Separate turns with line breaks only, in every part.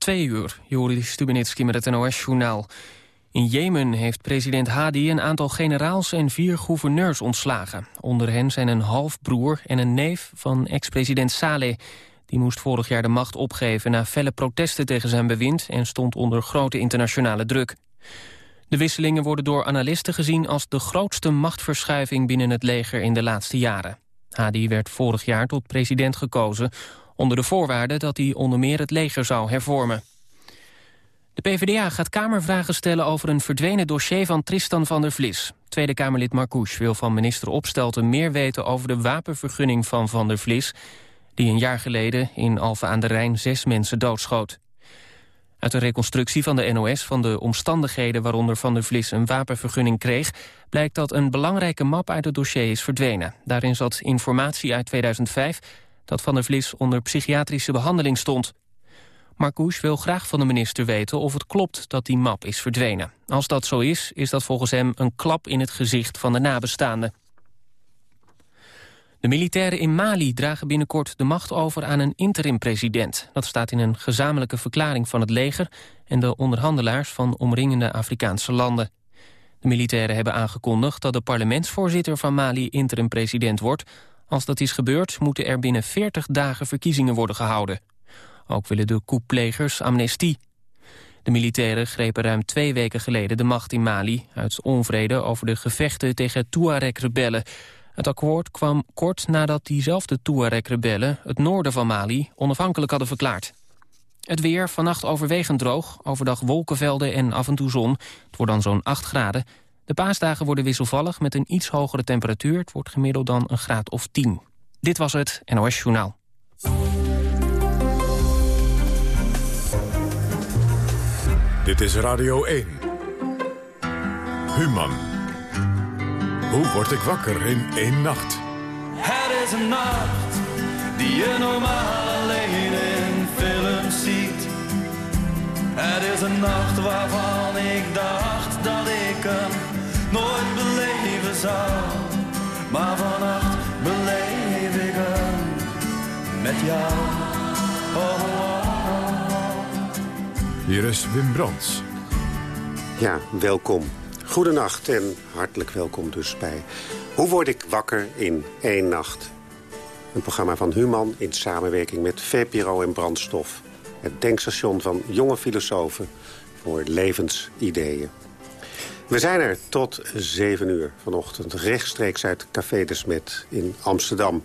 Twee uur, Joris Stubenitski met het NOS-journaal. In Jemen heeft president Hadi een aantal generaals en vier gouverneurs ontslagen. Onder hen zijn een halfbroer en een neef van ex-president Saleh. Die moest vorig jaar de macht opgeven na felle protesten tegen zijn bewind... en stond onder grote internationale druk. De wisselingen worden door analisten gezien als de grootste machtverschuiving binnen het leger in de laatste jaren. Hadi werd vorig jaar tot president gekozen onder de voorwaarde dat hij onder meer het leger zou hervormen. De PvdA gaat Kamervragen stellen over een verdwenen dossier van Tristan van der Vlis. Tweede Kamerlid Marcouch wil van minister Opstelten meer weten over de wapenvergunning van Van der Vlis... die een jaar geleden in Alphen aan de Rijn zes mensen doodschoot. Uit een reconstructie van de NOS van de omstandigheden waaronder Van der Vlis een wapenvergunning kreeg, blijkt dat een belangrijke map uit het dossier is verdwenen. Daarin zat informatie uit 2005 dat Van der Vlis onder psychiatrische behandeling stond. Marcouch wil graag van de minister weten of het klopt dat die map is verdwenen. Als dat zo is, is dat volgens hem een klap in het gezicht van de nabestaanden. De militairen in Mali dragen binnenkort de macht over aan een interim-president. Dat staat in een gezamenlijke verklaring van het leger... en de onderhandelaars van omringende Afrikaanse landen. De militairen hebben aangekondigd dat de parlementsvoorzitter van Mali interim-president wordt... Als dat is gebeurd, moeten er binnen 40 dagen verkiezingen worden gehouden. Ook willen de koeplegers amnestie. De militairen grepen ruim twee weken geleden de macht in Mali... uit onvrede over de gevechten tegen Tuareg-rebellen. Het akkoord kwam kort nadat diezelfde Tuareg-rebellen... het noorden van Mali onafhankelijk hadden verklaard. Het weer, vannacht overwegend droog, overdag wolkenvelden en af en toe zon. Het wordt dan zo'n 8 graden. De paasdagen worden wisselvallig met een iets hogere temperatuur. Het wordt gemiddeld dan een graad of 10. Dit was het NOS Journaal.
Dit is Radio 1. Human. Hoe word ik wakker in één nacht?
Het is een nacht die je normaal alleen in films ziet. Het is een nacht waarvan ik dacht dat ik hem nooit beleven zou. Maar vannacht beleef ik hem met jou. Oh, oh, oh.
Hier is Wim Brands.
Ja, welkom. Goedenacht en hartelijk welkom dus bij Hoe word ik wakker in één nacht? Een programma van Human in samenwerking met VPRO en Brandstof. Het denkstation van jonge filosofen voor levensideeën. We zijn er tot 7 uur vanochtend, rechtstreeks uit Café de Smet in Amsterdam.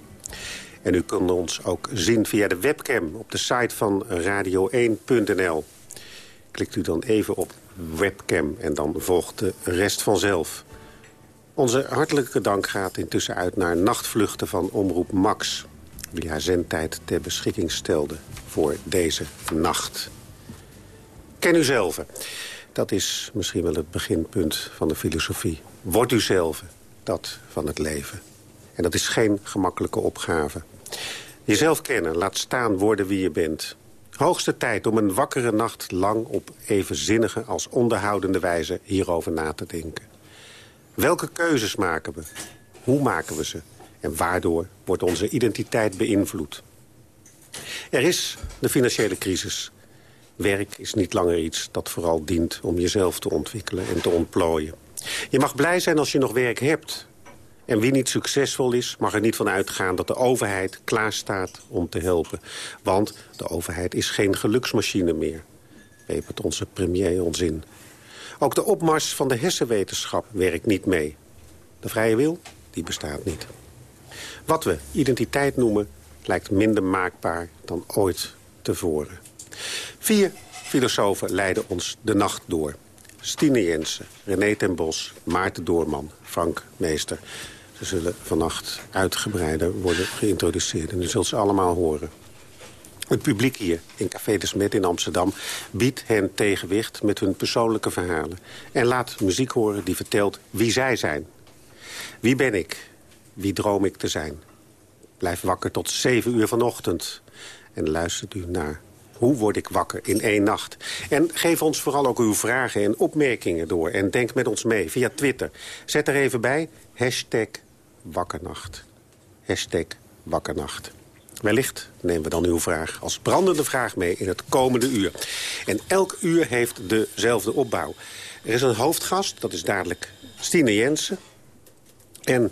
En u kunt ons ook zien via de webcam op de site van radio1.nl. Klikt u dan even op webcam en dan volgt de rest vanzelf. Onze hartelijke dank gaat intussen uit naar nachtvluchten van Omroep Max... die haar zendtijd ter beschikking stelde voor deze nacht. Ken u zelf. Dat is misschien wel het beginpunt van de filosofie. Word u zelf dat van het leven. En dat is geen gemakkelijke opgave. Jezelf kennen, laat staan worden wie je bent. Hoogste tijd om een wakkere nacht lang op even zinnige als onderhoudende wijze hierover na te denken. Welke keuzes maken we? Hoe maken we ze? En waardoor wordt onze identiteit beïnvloed? Er is de financiële crisis. Werk is niet langer iets dat vooral dient om jezelf te ontwikkelen en te ontplooien. Je mag blij zijn als je nog werk hebt. En wie niet succesvol is, mag er niet van uitgaan dat de overheid klaarstaat om te helpen. Want de overheid is geen geluksmachine meer. Wepert onze premier ons in. Ook de opmars van de hersenwetenschap werkt niet mee. De vrije wil, die bestaat niet. Wat we identiteit noemen, lijkt minder maakbaar dan ooit tevoren. Vier filosofen leiden ons de nacht door. Stine Jensen, René ten Bos, Maarten Doorman, Frank Meester. Ze zullen vannacht uitgebreider worden geïntroduceerd. En u zult ze allemaal horen. Het publiek hier in Café de Smet in Amsterdam biedt hen tegenwicht met hun persoonlijke verhalen. En laat muziek horen die vertelt wie zij zijn. Wie ben ik? Wie droom ik te zijn? Blijf wakker tot zeven uur vanochtend. En luistert u naar hoe word ik wakker in één nacht? En geef ons vooral ook uw vragen en opmerkingen door. En denk met ons mee via Twitter. Zet er even bij, hashtag wakkernacht. Hashtag wakkernacht. Wellicht nemen we dan uw vraag als brandende vraag mee in het komende uur. En elk uur heeft dezelfde opbouw. Er is een hoofdgast, dat is dadelijk Stine Jensen. En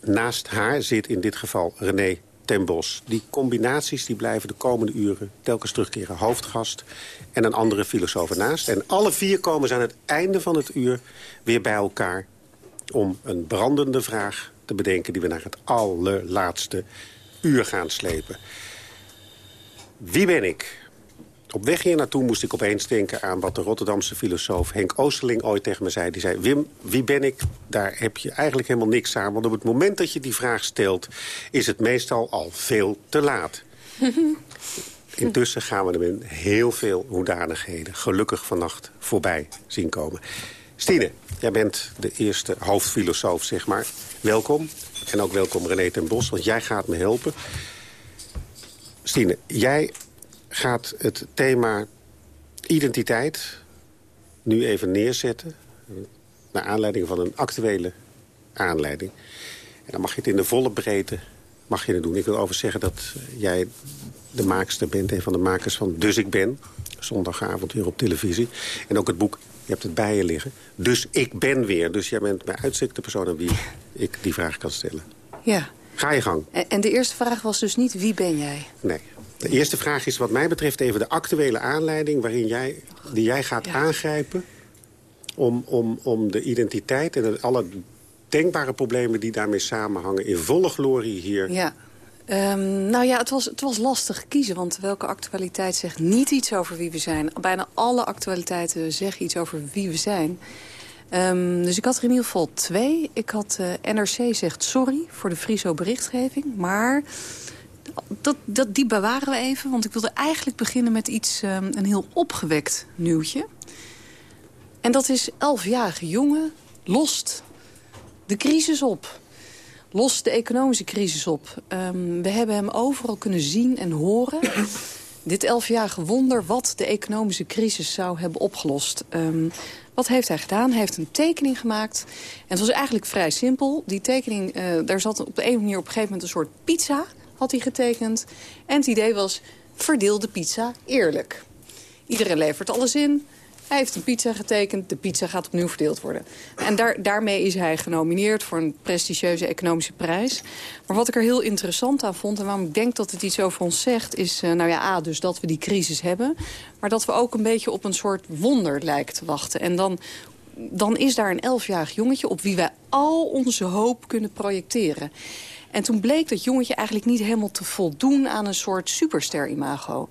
naast haar zit in dit geval René ten Bos. Die combinaties die blijven de komende uren telkens terugkeren. Hoofdgast en een andere filosoof ernaast. En alle vier komen ze aan het einde van het uur weer bij elkaar... om een brandende vraag te bedenken die we naar het allerlaatste uur gaan slepen. Wie ben ik? Op weg hier naartoe moest ik opeens denken aan wat de Rotterdamse filosoof Henk Oosterling ooit tegen me zei. Die zei, Wim, wie ben ik? Daar heb je eigenlijk helemaal niks aan. Want op het moment dat je die vraag stelt, is het meestal al veel te laat. Intussen gaan we er met heel veel hoedanigheden gelukkig vannacht voorbij zien komen. Stine, jij bent de eerste hoofdfilosoof, zeg maar. Welkom. En ook welkom René ten Bos, want jij gaat me helpen. Stine, jij gaat het thema identiteit nu even neerzetten... naar aanleiding van een actuele aanleiding. En dan mag je het in de volle breedte mag je het doen. Ik wil over zeggen dat jij de maakster bent, een van de makers van Dus Ik Ben. Zondagavond weer op televisie. En ook het boek, je hebt het bij je liggen. Dus ik ben weer. Dus jij bent bij uitstek de persoon aan wie ik die vraag kan stellen.
Ja.
Ga je gang.
En de eerste vraag was dus niet wie ben jij?
Nee. De eerste vraag is wat mij betreft even de actuele aanleiding... Waarin jij, die jij gaat aangrijpen om, om, om de identiteit en alle denkbare problemen die daarmee samenhangen... in volle glorie hier
ja. Um, nou ja, het was, het was lastig kiezen, want welke actualiteit zegt niet iets over wie we zijn? Bijna alle actualiteiten zeggen iets over wie we zijn. Um, dus ik had er in ieder geval twee. Ik had uh, NRC zegt sorry voor de Friso berichtgeving, maar dat, dat, die bewaren we even. Want ik wilde eigenlijk beginnen met iets, um, een heel opgewekt nieuwtje. En dat is elfjarige jongen lost de crisis op lost de economische crisis op. Um, we hebben hem overal kunnen zien en horen. Dit elfjarige wonder wat de economische crisis zou hebben opgelost. Um, wat heeft hij gedaan? Hij heeft een tekening gemaakt. En het was eigenlijk vrij simpel. Die tekening, uh, daar zat op de een manier op een gegeven moment een soort pizza. Had hij getekend. En het idee was, verdeel de pizza eerlijk. Iedereen levert alles in. Hij heeft een pizza getekend, de pizza gaat opnieuw verdeeld worden. En daar, daarmee is hij genomineerd voor een prestigieuze economische prijs. Maar wat ik er heel interessant aan vond... en waarom ik denk dat het iets over ons zegt... is, uh, nou ja, A, dus dat we die crisis hebben... maar dat we ook een beetje op een soort wonder lijken te wachten. En dan, dan is daar een elfjarig jongetje... op wie wij al onze hoop kunnen projecteren. En toen bleek dat jongetje eigenlijk niet helemaal te voldoen... aan een soort superster-imago.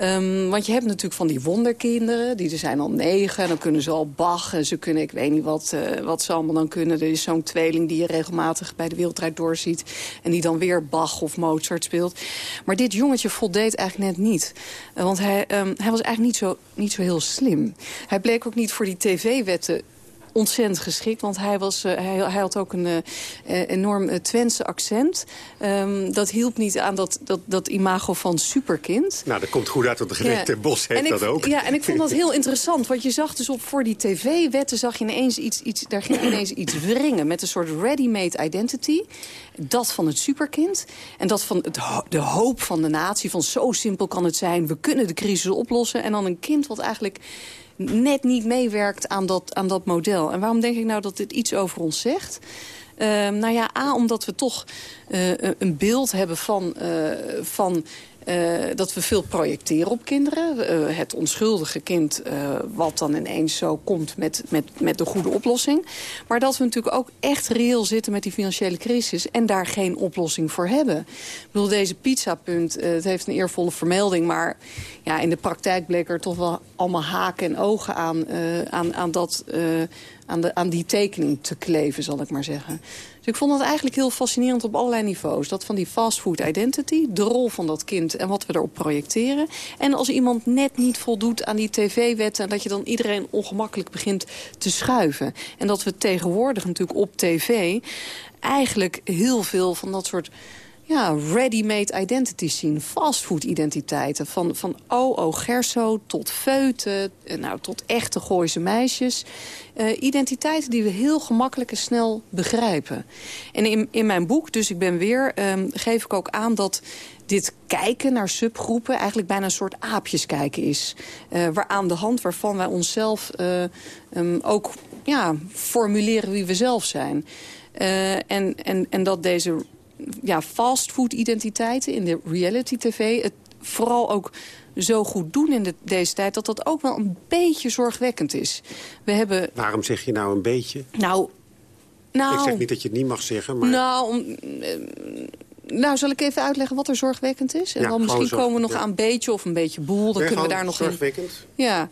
Um, want je hebt natuurlijk van die wonderkinderen, die er zijn al negen. En dan kunnen ze al Bach en ze kunnen, ik weet niet wat, uh, wat ze allemaal dan kunnen. Er is zo'n tweeling die je regelmatig bij de wereldrijd doorziet. En die dan weer Bach of Mozart speelt. Maar dit jongetje voldeed eigenlijk net niet. Want hij, um, hij was eigenlijk niet zo, niet zo heel slim. Hij bleek ook niet voor die tv-wetten ontzettend geschikt. Want hij, was, uh, hij, hij, had ook een uh, enorm uh, Twentse accent. Um, dat hielp niet aan dat, dat, dat imago van superkind.
Nou, dat komt goed uit, want de gemeente ja. Bos heeft
ik,
dat ook.
Ja, en ik vond dat heel interessant. Want je zag dus op voor die tv-wetten... zag je ineens iets, iets, daar ging ineens iets wringen met een soort ready-made identity. Dat van het superkind. En dat van het, de hoop van de natie. Van zo simpel kan het zijn. We kunnen de crisis oplossen. En dan een kind wat eigenlijk net niet meewerkt aan dat, aan dat model. En waarom denk ik nou dat dit iets over ons zegt? Uh, nou ja, A, omdat we toch uh, een beeld hebben van, uh, van uh, dat we veel projecteren op kinderen. Uh, het onschuldige kind uh, wat dan ineens zo komt met, met, met de goede oplossing. Maar dat we natuurlijk ook echt reëel zitten met die financiële crisis... en daar geen oplossing voor hebben. Ik bedoel, deze pizzapunt, het heeft een eervolle vermelding... maar ja, in de praktijk bleek er toch wel allemaal haken en ogen aan, aan, aan, dat, aan, de, aan die tekening te kleven, zal ik maar zeggen. Dus ik vond dat eigenlijk heel fascinerend op allerlei niveaus. Dat van die fastfood identity, de rol van dat kind en wat we erop projecteren. En als iemand net niet voldoet aan die tv-wetten... dat je dan iedereen ongemakkelijk begint te schuiven. En dat we tegenwoordig natuurlijk op tv eigenlijk heel veel van dat soort ja, ready-made identities zien. Fastfood-identiteiten. Van, van OO Gerso tot Feuten, eh, nou, tot echte Gooise meisjes. Uh, identiteiten die we heel gemakkelijk en snel begrijpen. En in, in mijn boek, dus ik ben weer, um, geef ik ook aan dat dit kijken naar subgroepen eigenlijk bijna een soort aapjes kijken is. Uh, waar aan de hand waarvan wij onszelf um, ook ja, formuleren wie we zelf zijn. En, en, en dat deze ja, fastfood-identiteiten in de reality-tv... het vooral ook zo goed doen in de, deze tijd... dat dat ook wel een beetje zorgwekkend is. We hebben...
Waarom zeg je nou een beetje?
Nou, nou...
Ik zeg niet dat je het niet mag zeggen, maar...
Nou, om, nou, zal ik even uitleggen wat er zorgwekkend is? En dan misschien komen we nog aan een beetje of een beetje boel. Dan kunnen we daar nog
zorgwekkend?
In. Ja,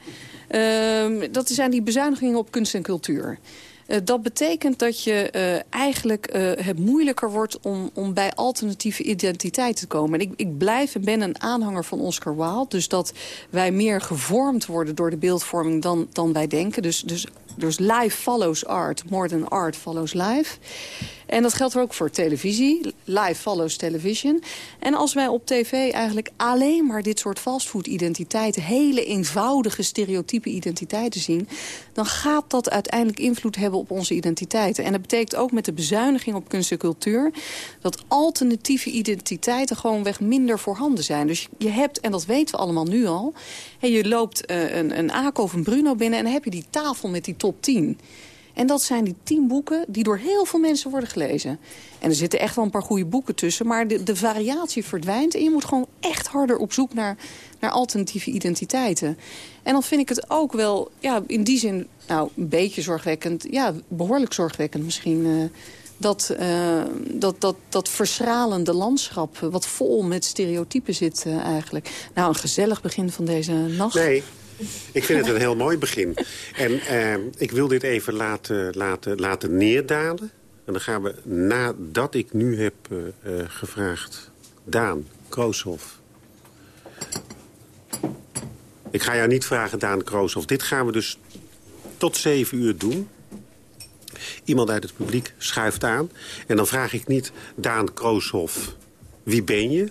uh, dat zijn die bezuinigingen op kunst en cultuur. Uh, dat betekent dat je uh, eigenlijk uh, het moeilijker wordt om, om bij alternatieve identiteit te komen. En ik, ik blijf en ben een aanhanger van Oscar Wilde. Dus dat wij meer gevormd worden door de beeldvorming dan, dan wij denken. Dus, dus, dus life follows art, more than art follows life. En dat geldt ook voor televisie. Live follows television. En als wij op tv eigenlijk alleen maar dit soort fastfood-identiteiten... hele eenvoudige stereotype identiteiten zien... dan gaat dat uiteindelijk invloed hebben op onze identiteiten. En dat betekent ook met de bezuiniging op kunst en cultuur... dat alternatieve identiteiten gewoonweg minder voorhanden zijn. Dus je hebt, en dat weten we allemaal nu al... je loopt uh, een, een of een Bruno binnen... en dan heb je die tafel met die top 10... En dat zijn die tien boeken die door heel veel mensen worden gelezen. En er zitten echt wel een paar goede boeken tussen. Maar de, de variatie verdwijnt. En je moet gewoon echt harder op zoek naar, naar alternatieve identiteiten. En dan vind ik het ook wel, ja, in die zin, nou, een beetje zorgwekkend. Ja, behoorlijk zorgwekkend misschien... Uh, dat, uh, dat, dat, dat verschralende landschap, wat vol met stereotypen zit eigenlijk. Nou, een gezellig begin van deze nacht.
Nee, ik vind het een heel mooi begin. En uh, ik wil dit even laten, laten, laten neerdalen. En dan gaan we, nadat ik nu heb uh, uh, gevraagd... Daan Krooshoff. Ik ga jou niet vragen, Daan Krooshoff. Dit gaan we dus tot zeven uur doen. Iemand uit het publiek schuift aan. En dan vraag ik niet, Daan Krooshoff, wie ben je?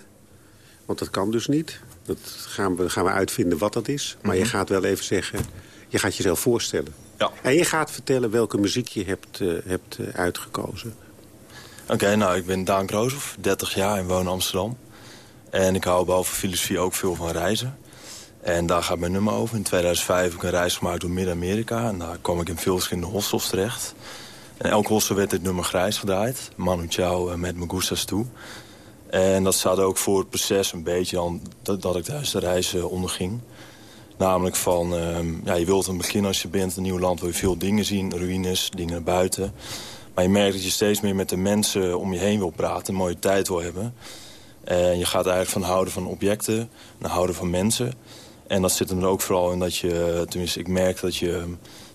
Want dat kan dus niet. Dat gaan we, gaan we uitvinden wat dat is. Maar mm -hmm. je gaat wel even zeggen, je gaat jezelf voorstellen.
Ja.
En je gaat vertellen welke muziek je hebt, uh, hebt uh, uitgekozen.
Oké, okay, nou, ik ben Daan Krooshoff, 30 jaar en woon in Amsterdam. En ik hou behalve filosofie ook veel van reizen. En daar gaat mijn nummer over. In 2005 heb ik een reis gemaakt door Midden-Amerika. En daar kwam ik in veel verschillende hostels terecht. En elk hostel werd dit nummer grijs gedraaid. Manu Chao met Magustas toe. En dat staat ook voor het proces een beetje dan, dat, dat ik thuis de reis uh, onderging. Namelijk van, uh, ja, je wilt een begin als je bent een nieuw land... wil je veel dingen zien, ruïnes, dingen buiten. Maar je merkt dat je steeds meer met de mensen om je heen wil praten... een mooie tijd wil hebben. En je gaat eigenlijk van houden van objecten naar houden van mensen. En dat zit er ook vooral in dat je... tenminste, ik merk dat je,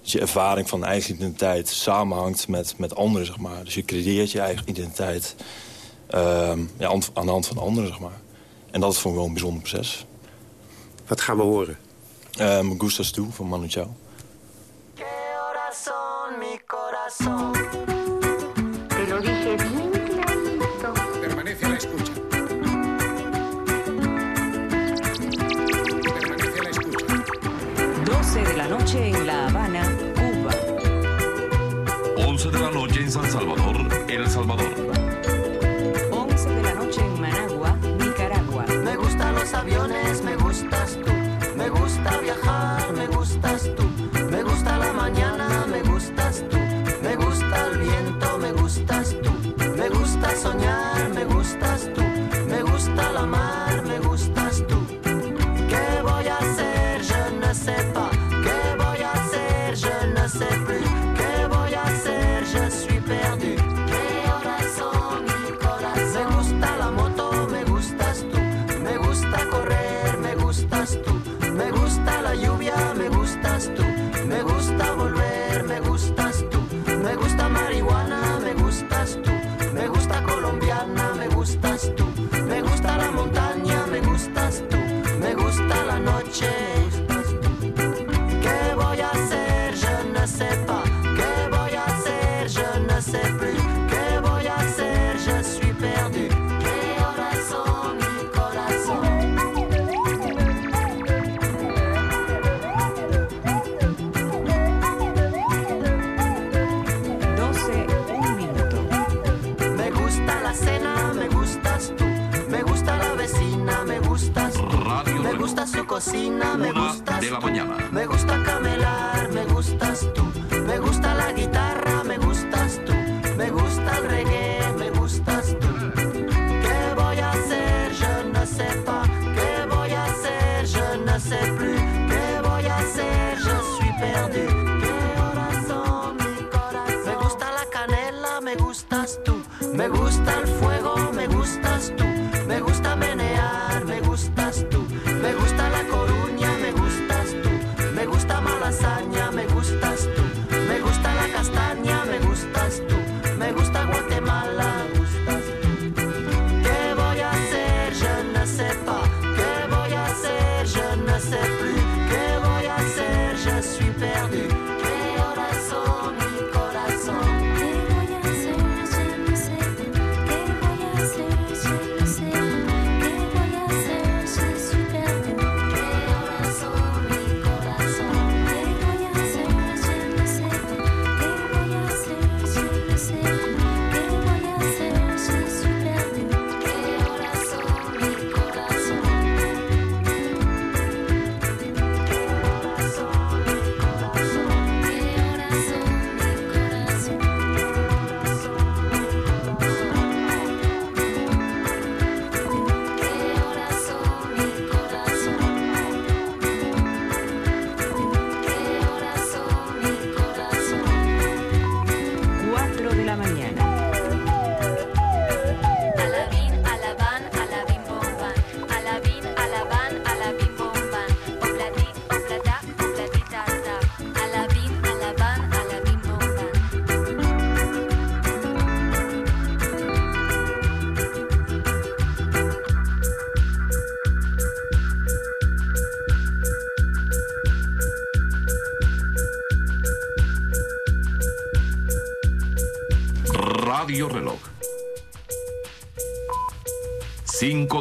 dat je ervaring van eigen identiteit samenhangt met, met anderen, zeg maar. Dus je creëert je eigen identiteit... Uh, ja, aan de hand van anderen, zeg maar. En dat is voor me wel een bijzonder proces.
Wat gaan we horen?
Uh, Gustas Tu van Manu Chao.
Permanece a la escucha. Permanece a la escucha.
12 de la noche en La Habana, Cuba.
11 de la noche en San Salvador, El Salvador.
Soñar, me gustas tú. Me gusta la mar, cocina, me
Una
gustas
de la
tú.
mañana.
Me gusta camelar, me gustas tú. Me gusta la guitarra, me gustas tú. Me gusta el reggae, me gustas tú. ¿Qué voy a hacer? Je ne sais pas. ¿Qué voy a hacer? Je ne sais plus. ¿Qué voy a hacer? Je suis perdu. ¿Qué horas son, mi corazón? Me gusta la canela, me gustas tú. Me gusta el fuego,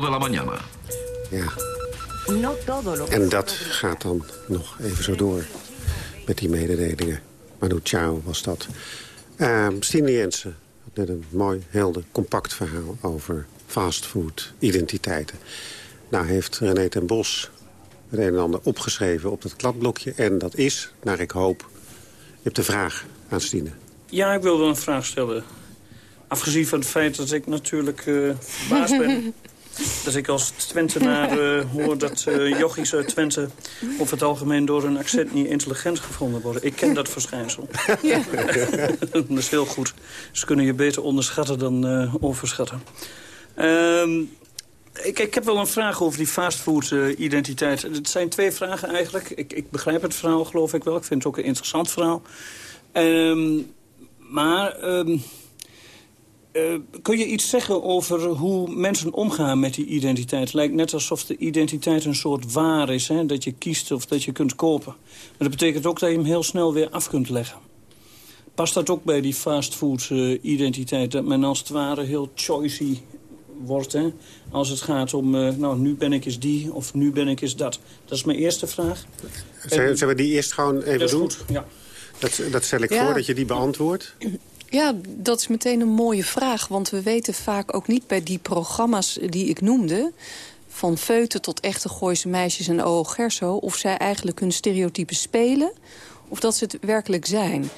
de la mañana.
Ja, en dat gaat dan nog even zo door met die mededelingen. Manu Chao was dat. Uh, Stine Jensen had net een mooi, helder, compact verhaal over fastfood, identiteiten. Nou heeft René ten Bos het een en ander opgeschreven op dat kladblokje. En dat is, naar ik hoop, je hebt de vraag aan Stine.
Ja, ik wil wel een vraag stellen. Afgezien van het feit dat ik natuurlijk eh verbaasd ben... dat ik als Twentenaar eh, hoor dat eh jochies uit Twente... over het algemeen door hun accent niet intelligent gevonden worden. Ik ken dat verschijnsel. dat is heel goed. Ze kunnen je beter onderschatten dan eh, overschatten. Ehm, ik, ik heb wel een vraag over die fastfood-identiteit. het zijn twee vragen eigenlijk. Ik, ik begrijp het verhaal, geloof ik wel. Ik vind het ook een interessant verhaal. Ehm, maar ehm, eh, kun je iets zeggen over hoe mensen omgaan met die identiteit? Het lijkt net alsof de identiteit een soort waar is. Hè? Dat je kiest of dat je kunt kopen. Maar dat betekent ook dat je hem heel snel weer af kunt leggen. Past dat ook bij die fastfood-identiteit? dat men als het ware heel choicy wordt. Hè? Als het gaat om, eh, nou, nu ben ik eens die of nu ben ik eens dat. Dat is mijn eerste vraag.
Zullen zullen we die eerst gewoon even
Dat is
doen?
goed, ja.
Dat, dat stel ik
Ja.
voor, dat je die beantwoordt.
Ja, dat is meteen een mooie vraag. Want we weten vaak ook niet bij die programma's die ik noemde... van feuten tot echte Gooise meisjes en. Gerso... of zij eigenlijk hun stereotypen spelen... of dat ze het werkelijk zijn.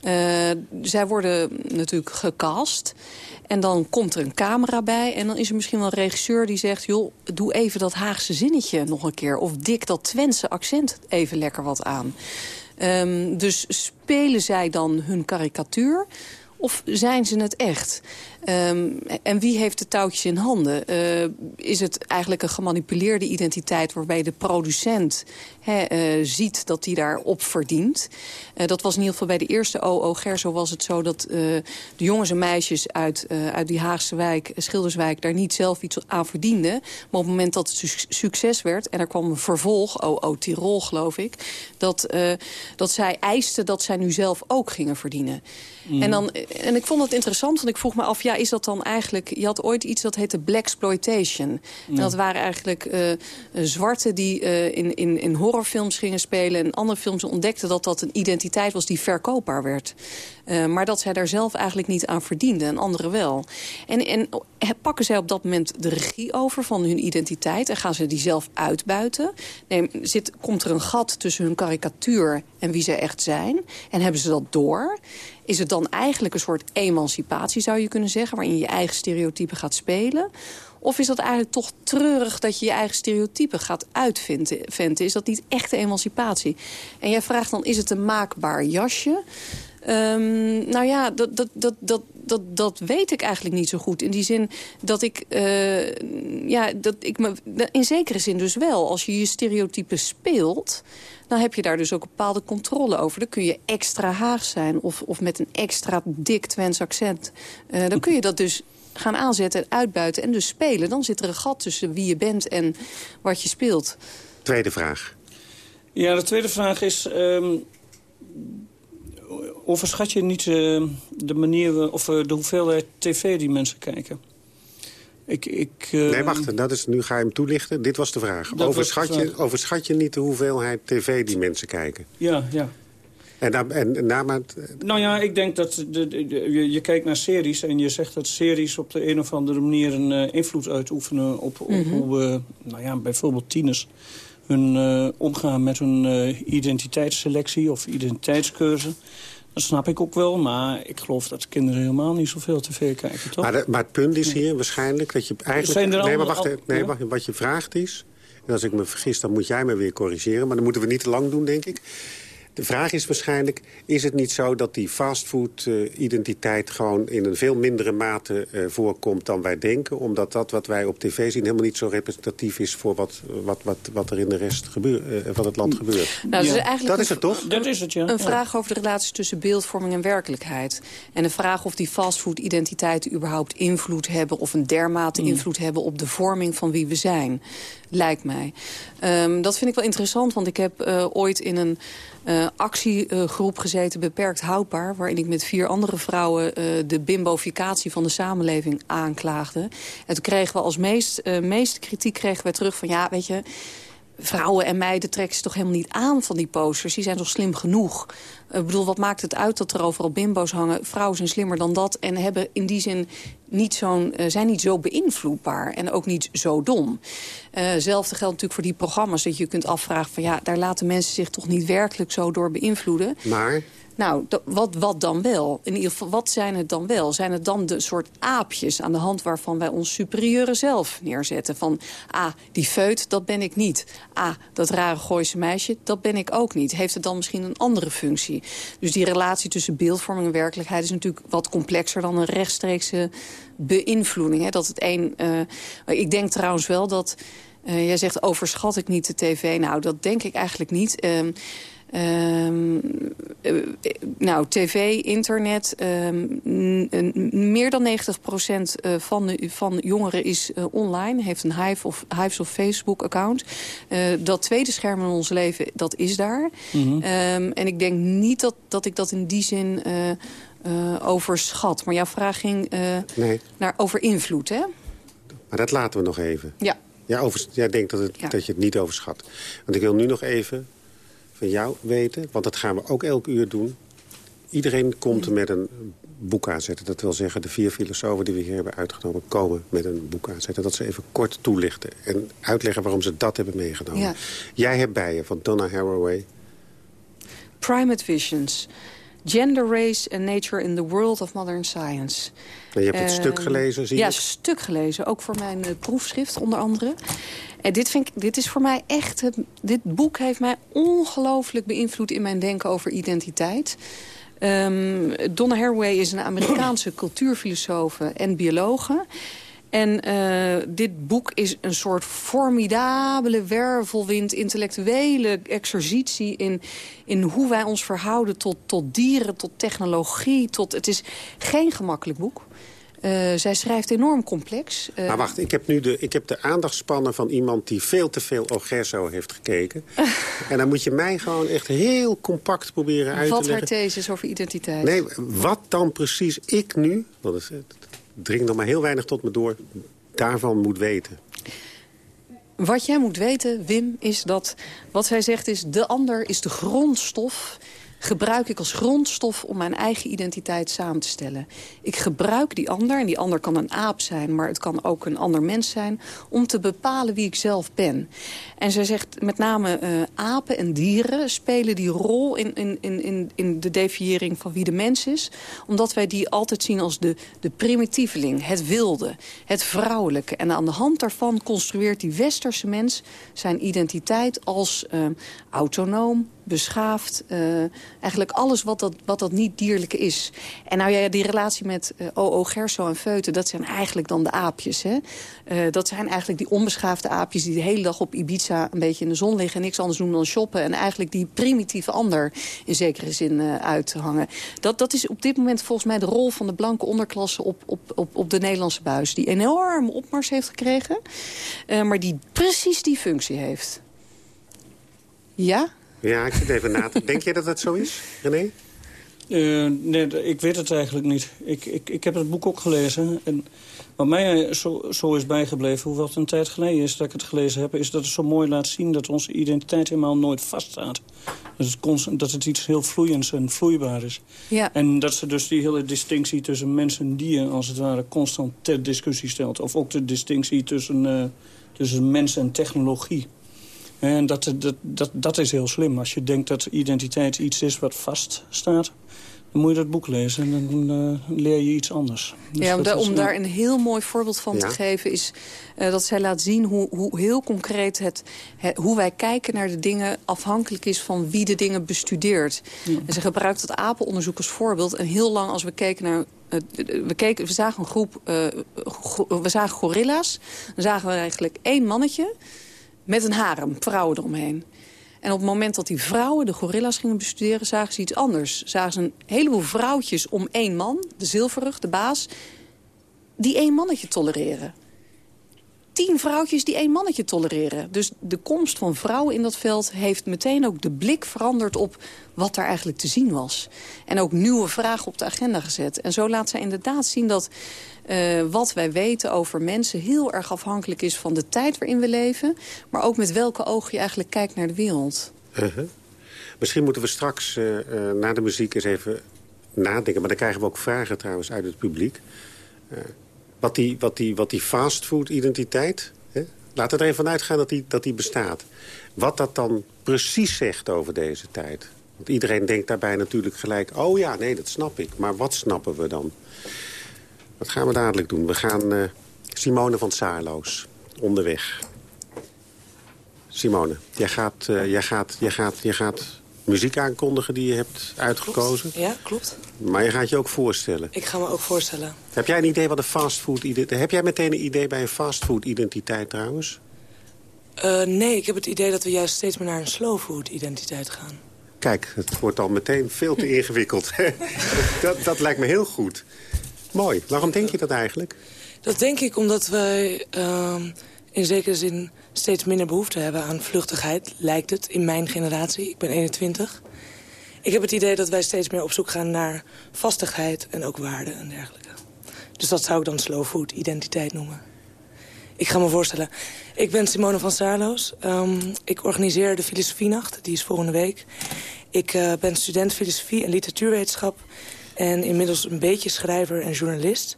Eh, zij worden natuurlijk gecast... En dan komt er een camera bij en dan is er misschien wel een regisseur die zegt... joh, doe even dat Haagse zinnetje nog een keer. Of dik dat Twentse accent even lekker wat aan. Ehm, dus spelen zij dan hun karikatuur of zijn ze het echt? Ehm, en wie heeft de touwtjes in handen? Eh, is het eigenlijk een gemanipuleerde identiteit... waarbij de producent eh, ziet dat hij daarop verdient? Eh, dat was in ieder geval bij de eerste OO Gerso was het zo... dat de jongens en meisjes uit, uit die Haagse wijk, Schilderswijk... daar niet zelf iets aan verdienden. Maar op het moment dat het su- succes werd... en er kwam een vervolg, OO Tirol geloof ik... dat, dat zij eisten dat zij nu zelf ook gingen verdienen. En, dan, en ik vond het interessant, want ik vroeg me af... ja, is dat dan eigenlijk... Je had ooit iets dat heette Black Exploitation. En dat waren eigenlijk uh, zwarten die uh, in, in, in horrorfilms gingen spelen... en andere films ontdekten dat dat een identiteit was die verkoopbaar werd. Uh, maar dat zij daar zelf eigenlijk niet aan verdienden en anderen wel. En, en pakken zij op dat moment de regie over van hun identiteit... en gaan ze die zelf uitbuiten? Nee, zit, komt er een gat tussen hun karikatuur en wie ze echt zijn? En hebben ze dat door? Is het dan eigenlijk een soort emancipatie, zou je kunnen zeggen... waarin je eigen stereotypen gaat spelen? Of is dat eigenlijk toch treurig dat je je eigen stereotypen gaat uitvinden? Is dat niet echte emancipatie? En jij vraagt dan, is het een maakbaar jasje? Um, nou ja, dat, dat, dat, dat, dat, dat weet ik eigenlijk niet zo goed. In die zin dat ik, uh, ja, dat ik me, in zekere zin dus wel, als je je stereotypen speelt, dan heb je daar dus ook een bepaalde controle over. Dan kun je extra Haag zijn of, of met een extra dik Twents accent. Uh, dan kun je dat dus gaan aanzetten en uitbuiten en dus spelen. Dan zit er een gat tussen wie je bent en wat je speelt.
Tweede vraag.
Ja, de tweede vraag is... Um, overschat je niet uh, de manier of uh, de hoeveelheid tv die mensen kijken? Ik, ik, uh,
nee, wacht, dat is, nu ga je hem toelichten. Dit was de vraag. Overschat, Je, overschat je niet de hoeveelheid tv die mensen kijken?
Ja, ja.
En, na, en.
Nou ja, ik denk dat de, de, je, je, kijkt naar series en je zegt dat series op de een of andere manier een uh, invloed uitoefenen op, op mm -hmm. hoe we, nou ja, bijvoorbeeld tieners hun uh, omgaan met hun uh, identiteitsselectie of identiteitskeuze. Dat snap ik ook wel, maar ik geloof dat kinderen helemaal niet zoveel tv kijken, toch?
Maar, de, maar het punt is hier waarschijnlijk dat je eigenlijk... nee, maar wacht, nee, wacht, wat je vraagt is... en als ik me vergis, dan moet jij me weer corrigeren... maar dan moeten we niet te lang doen, denk ik. De vraag is waarschijnlijk, is het niet zo dat die fastfood-identiteit... Uh, gewoon in een veel mindere mate uh, voorkomt dan wij denken? Omdat dat wat wij op tv zien helemaal niet zo representatief is... voor wat, wat, wat, wat er in de rest gebeurt, uh, van het land gebeurt.
Nou, ja. dat
is het toch?
Dat is het, ja.
Een vraag over de relatie tussen beeldvorming en werkelijkheid. En een vraag of die fastfood-identiteiten überhaupt invloed hebben... of een dermate mm. invloed hebben op de vorming van wie we zijn. Lijkt mij. Um, dat vind ik wel interessant, want ik heb uh, ooit in een uh, actiegroep gezeten, beperkt houdbaar... waarin ik met vier andere vrouwen uh, de bimboficatie van de samenleving aanklaagde. En toen kregen we als meest, uh, meeste kritiek kregen we terug van... ja, weet je, vrouwen en meiden trekken ze toch helemaal niet aan van die posters. Die zijn toch slim genoeg. Ik bedoel, wat maakt het uit dat er overal bimbo's hangen? Vrouwen zijn slimmer dan dat en hebben in die zin niet zo'n, uh, zijn niet zo beïnvloedbaar en ook niet zo dom. Uh, geldt natuurlijk voor die programma's. Dat je kunt afvragen van ja, daar laten mensen zich toch niet werkelijk zo door beïnvloeden.
Maar...
Nou, wat, wat dan wel? In ieder geval, wat zijn het dan wel? Zijn het dan de soort aapjes aan de hand waarvan wij ons superieuren zelf neerzetten? Van, ah, die feut, dat ben ik niet. Ah, dat rare Gooise meisje, dat ben ik ook niet. Heeft het dan misschien een andere functie? Dus die relatie tussen beeldvorming en werkelijkheid... is natuurlijk wat complexer dan een rechtstreekse beïnvloeding. Hè? Dat het een, uh, ik denk trouwens wel dat... Uh, jij zegt, overschat ik niet de tv? Nou, dat denk ik eigenlijk niet... Uh, Um, uh, nou, tv, internet, um, meer dan 90 procent uh, van, de, van jongeren is uh, online. Heeft een Hive of, Hives of Facebook account. dat tweede scherm in ons leven, dat is daar. Mm -hmm. um, en ik denk niet dat, dat ik dat in die zin overschat. Maar jouw vraag ging
nee.
naar over invloed, hè?
Maar dat laten we nog even.
Ja.
Ja, over, ja, denk dat, het, ja. dat je het niet overschat. Want ik wil nu nog even van jou weten, want dat gaan we ook elk uur doen. Iedereen komt er met een boek aanzetten. Dat wil zeggen, de vier filosofen die we hier hebben uitgenomen... komen met een boek aanzetten. Dat ze even kort toelichten en uitleggen waarom ze dat hebben meegenomen. Ja. Jij hebt bij je van Donna Haraway...
Primate Visions. Gender, Race and Nature in the World of Modern Science.
En je hebt het uh, stuk gelezen, zie je?
Ja, stuk gelezen. Ook voor mijn uh, proefschrift, onder andere. En dit, vind ik, dit is voor mij echt... Dit boek heeft mij ongelooflijk beïnvloed in mijn denken over identiteit. Um, Donna Haraway is een Amerikaanse cultuurfilosoof en biologe. En uh, dit boek is een soort formidabele wervelwind, intellectuele exercitie in, in hoe wij ons verhouden tot, tot dieren, tot technologie. Tot, het is geen gemakkelijk boek. Uh, zij schrijft enorm complex.
Uh, maar wacht, ik heb nu de, ik heb de aandachtspannen van iemand die veel te veel Ogerso heeft gekeken. en dan moet je mij gewoon echt heel compact proberen uit
wat
te leggen.
Wat haar thesis over identiteit.
Nee, wat dan precies ik nu... Wat is het? dringt nog maar heel weinig tot me door, daarvan moet weten?
Wat jij moet weten, Wim, is dat wat zij zegt is... de ander is de grondstof gebruik ik als grondstof om mijn eigen identiteit samen te stellen. Ik gebruik die ander, en die ander kan een aap zijn... maar het kan ook een ander mens zijn... om te bepalen wie ik zelf ben. En zij zegt met name uh, apen en dieren spelen die rol... In, in, in, in de definiëring van wie de mens is. Omdat wij die altijd zien als de, de primitieveling, het wilde, het vrouwelijke. En aan de hand daarvan construeert die westerse mens zijn identiteit als uh, autonoom, beschaafd. Uh, eigenlijk alles wat dat, wat dat niet dierlijke is. En nou ja, die relatie met uh, O.O. Gerso en Feuten... dat zijn eigenlijk dan de aapjes. Hè? Uh, dat zijn eigenlijk die onbeschaafde aapjes... die de hele dag op Ibiza een beetje in de zon liggen... en niks anders doen dan shoppen. En eigenlijk die primitieve ander in zekere zin uh, uithangen. Dat, dat is op dit moment volgens mij de rol van de blanke onderklasse... op, op, op, op de Nederlandse buis. Die enorme opmars heeft gekregen. maar die precies die functie heeft. Ja?
Ja, ik zit even na te... Denk jij dat dat zo is, René?
Uh, nee, ik weet het eigenlijk niet. Ik, ik, ik heb het boek ook gelezen. En wat mij zo, zo is bijgebleven, hoewel het een tijd geleden is dat ik het gelezen heb... is dat het zo mooi laat zien dat onze identiteit helemaal nooit vaststaat. Dat het, constant, dat het iets heel vloeiends en vloeibaar is.
Ja.
En dat ze dus die hele distinctie tussen mens en dier... als het ware constant ter discussie stelt. Of ook de distinctie tussen, uh, tussen mens en technologie. En dat, dat, dat, dat is heel slim. Als je denkt dat identiteit iets is wat vaststaat... dan moet je dat boek lezen en dan uh, leer je iets anders.
Dus ja, om, daar, om daar een heel mooi voorbeeld van ja. te geven... is uh, dat zij laat zien hoe, hoe heel concreet het, het, hoe wij kijken naar de dingen... afhankelijk is van wie de dingen bestudeert. Ja. En ze gebruikt dat apenonderzoek als voorbeeld. En heel lang als we keken naar uh, we, keken, we zagen een groep, uh, go we zagen gorilla's. Dan zagen we eigenlijk één mannetje met een harem, vrouwen eromheen. En op het moment dat die vrouwen de gorilla's gingen bestuderen... zagen ze iets anders. Zagen ze een heleboel vrouwtjes om één man, de zilverrug, de baas... die één mannetje tolereren. Tien vrouwtjes die één mannetje tolereren. Dus de komst van vrouwen in dat veld heeft meteen ook de blik veranderd op wat daar eigenlijk te zien was. En ook nieuwe vragen op de agenda gezet. En zo laat zij inderdaad zien dat uh, wat wij weten over mensen heel erg afhankelijk is van de tijd waarin we leven. Maar ook met welke ogen je eigenlijk kijkt naar de wereld.
Uh -huh. Misschien moeten we straks uh, uh, na de muziek eens even nadenken. Maar dan krijgen we ook vragen trouwens uit het publiek. wat die, wat die, wat die fastfood-identiteit... Laten we er even vanuit gaan dat die, dat die bestaat. Wat dat dan precies zegt over deze tijd. Want iedereen denkt daarbij natuurlijk gelijk... oh ja, nee, dat snap ik. Maar wat snappen we dan? Wat gaan we dadelijk doen? We gaan uh, Simone van Saarloos onderweg. Simone, jij gaat, uh, jij, gaat, jij, gaat, jij gaat muziek aankondigen die je hebt uitgekozen.
Klopt. Ja, klopt.
Maar je gaat je ook voorstellen.
Ik ga me ook voorstellen.
Heb jij een idee wat een fastfood identiteit... Heb jij meteen een idee bij een fastfood identiteit trouwens?
Uh, nee, ik heb het idee dat we juist steeds meer naar een slowfood identiteit gaan.
Kijk, het wordt al meteen veel te ingewikkeld. dat, dat lijkt me heel goed. Waarom denk je dat eigenlijk?
Dat denk ik omdat wij uh, in zekere zin steeds minder behoefte hebben aan vluchtigheid, lijkt het, in mijn generatie. Ik ben 21. Ik heb het idee dat wij steeds meer op zoek gaan naar vastigheid en ook waarde en dergelijke. Dus dat zou ik dan slow food identiteit noemen. Ik ga me voorstellen. Ik ben Simone van Saarloos. Um, ik organiseer de Filosofienacht, die is volgende week. Ik uh, ben student filosofie en literatuurwetenschap... En inmiddels een beetje schrijver en journalist.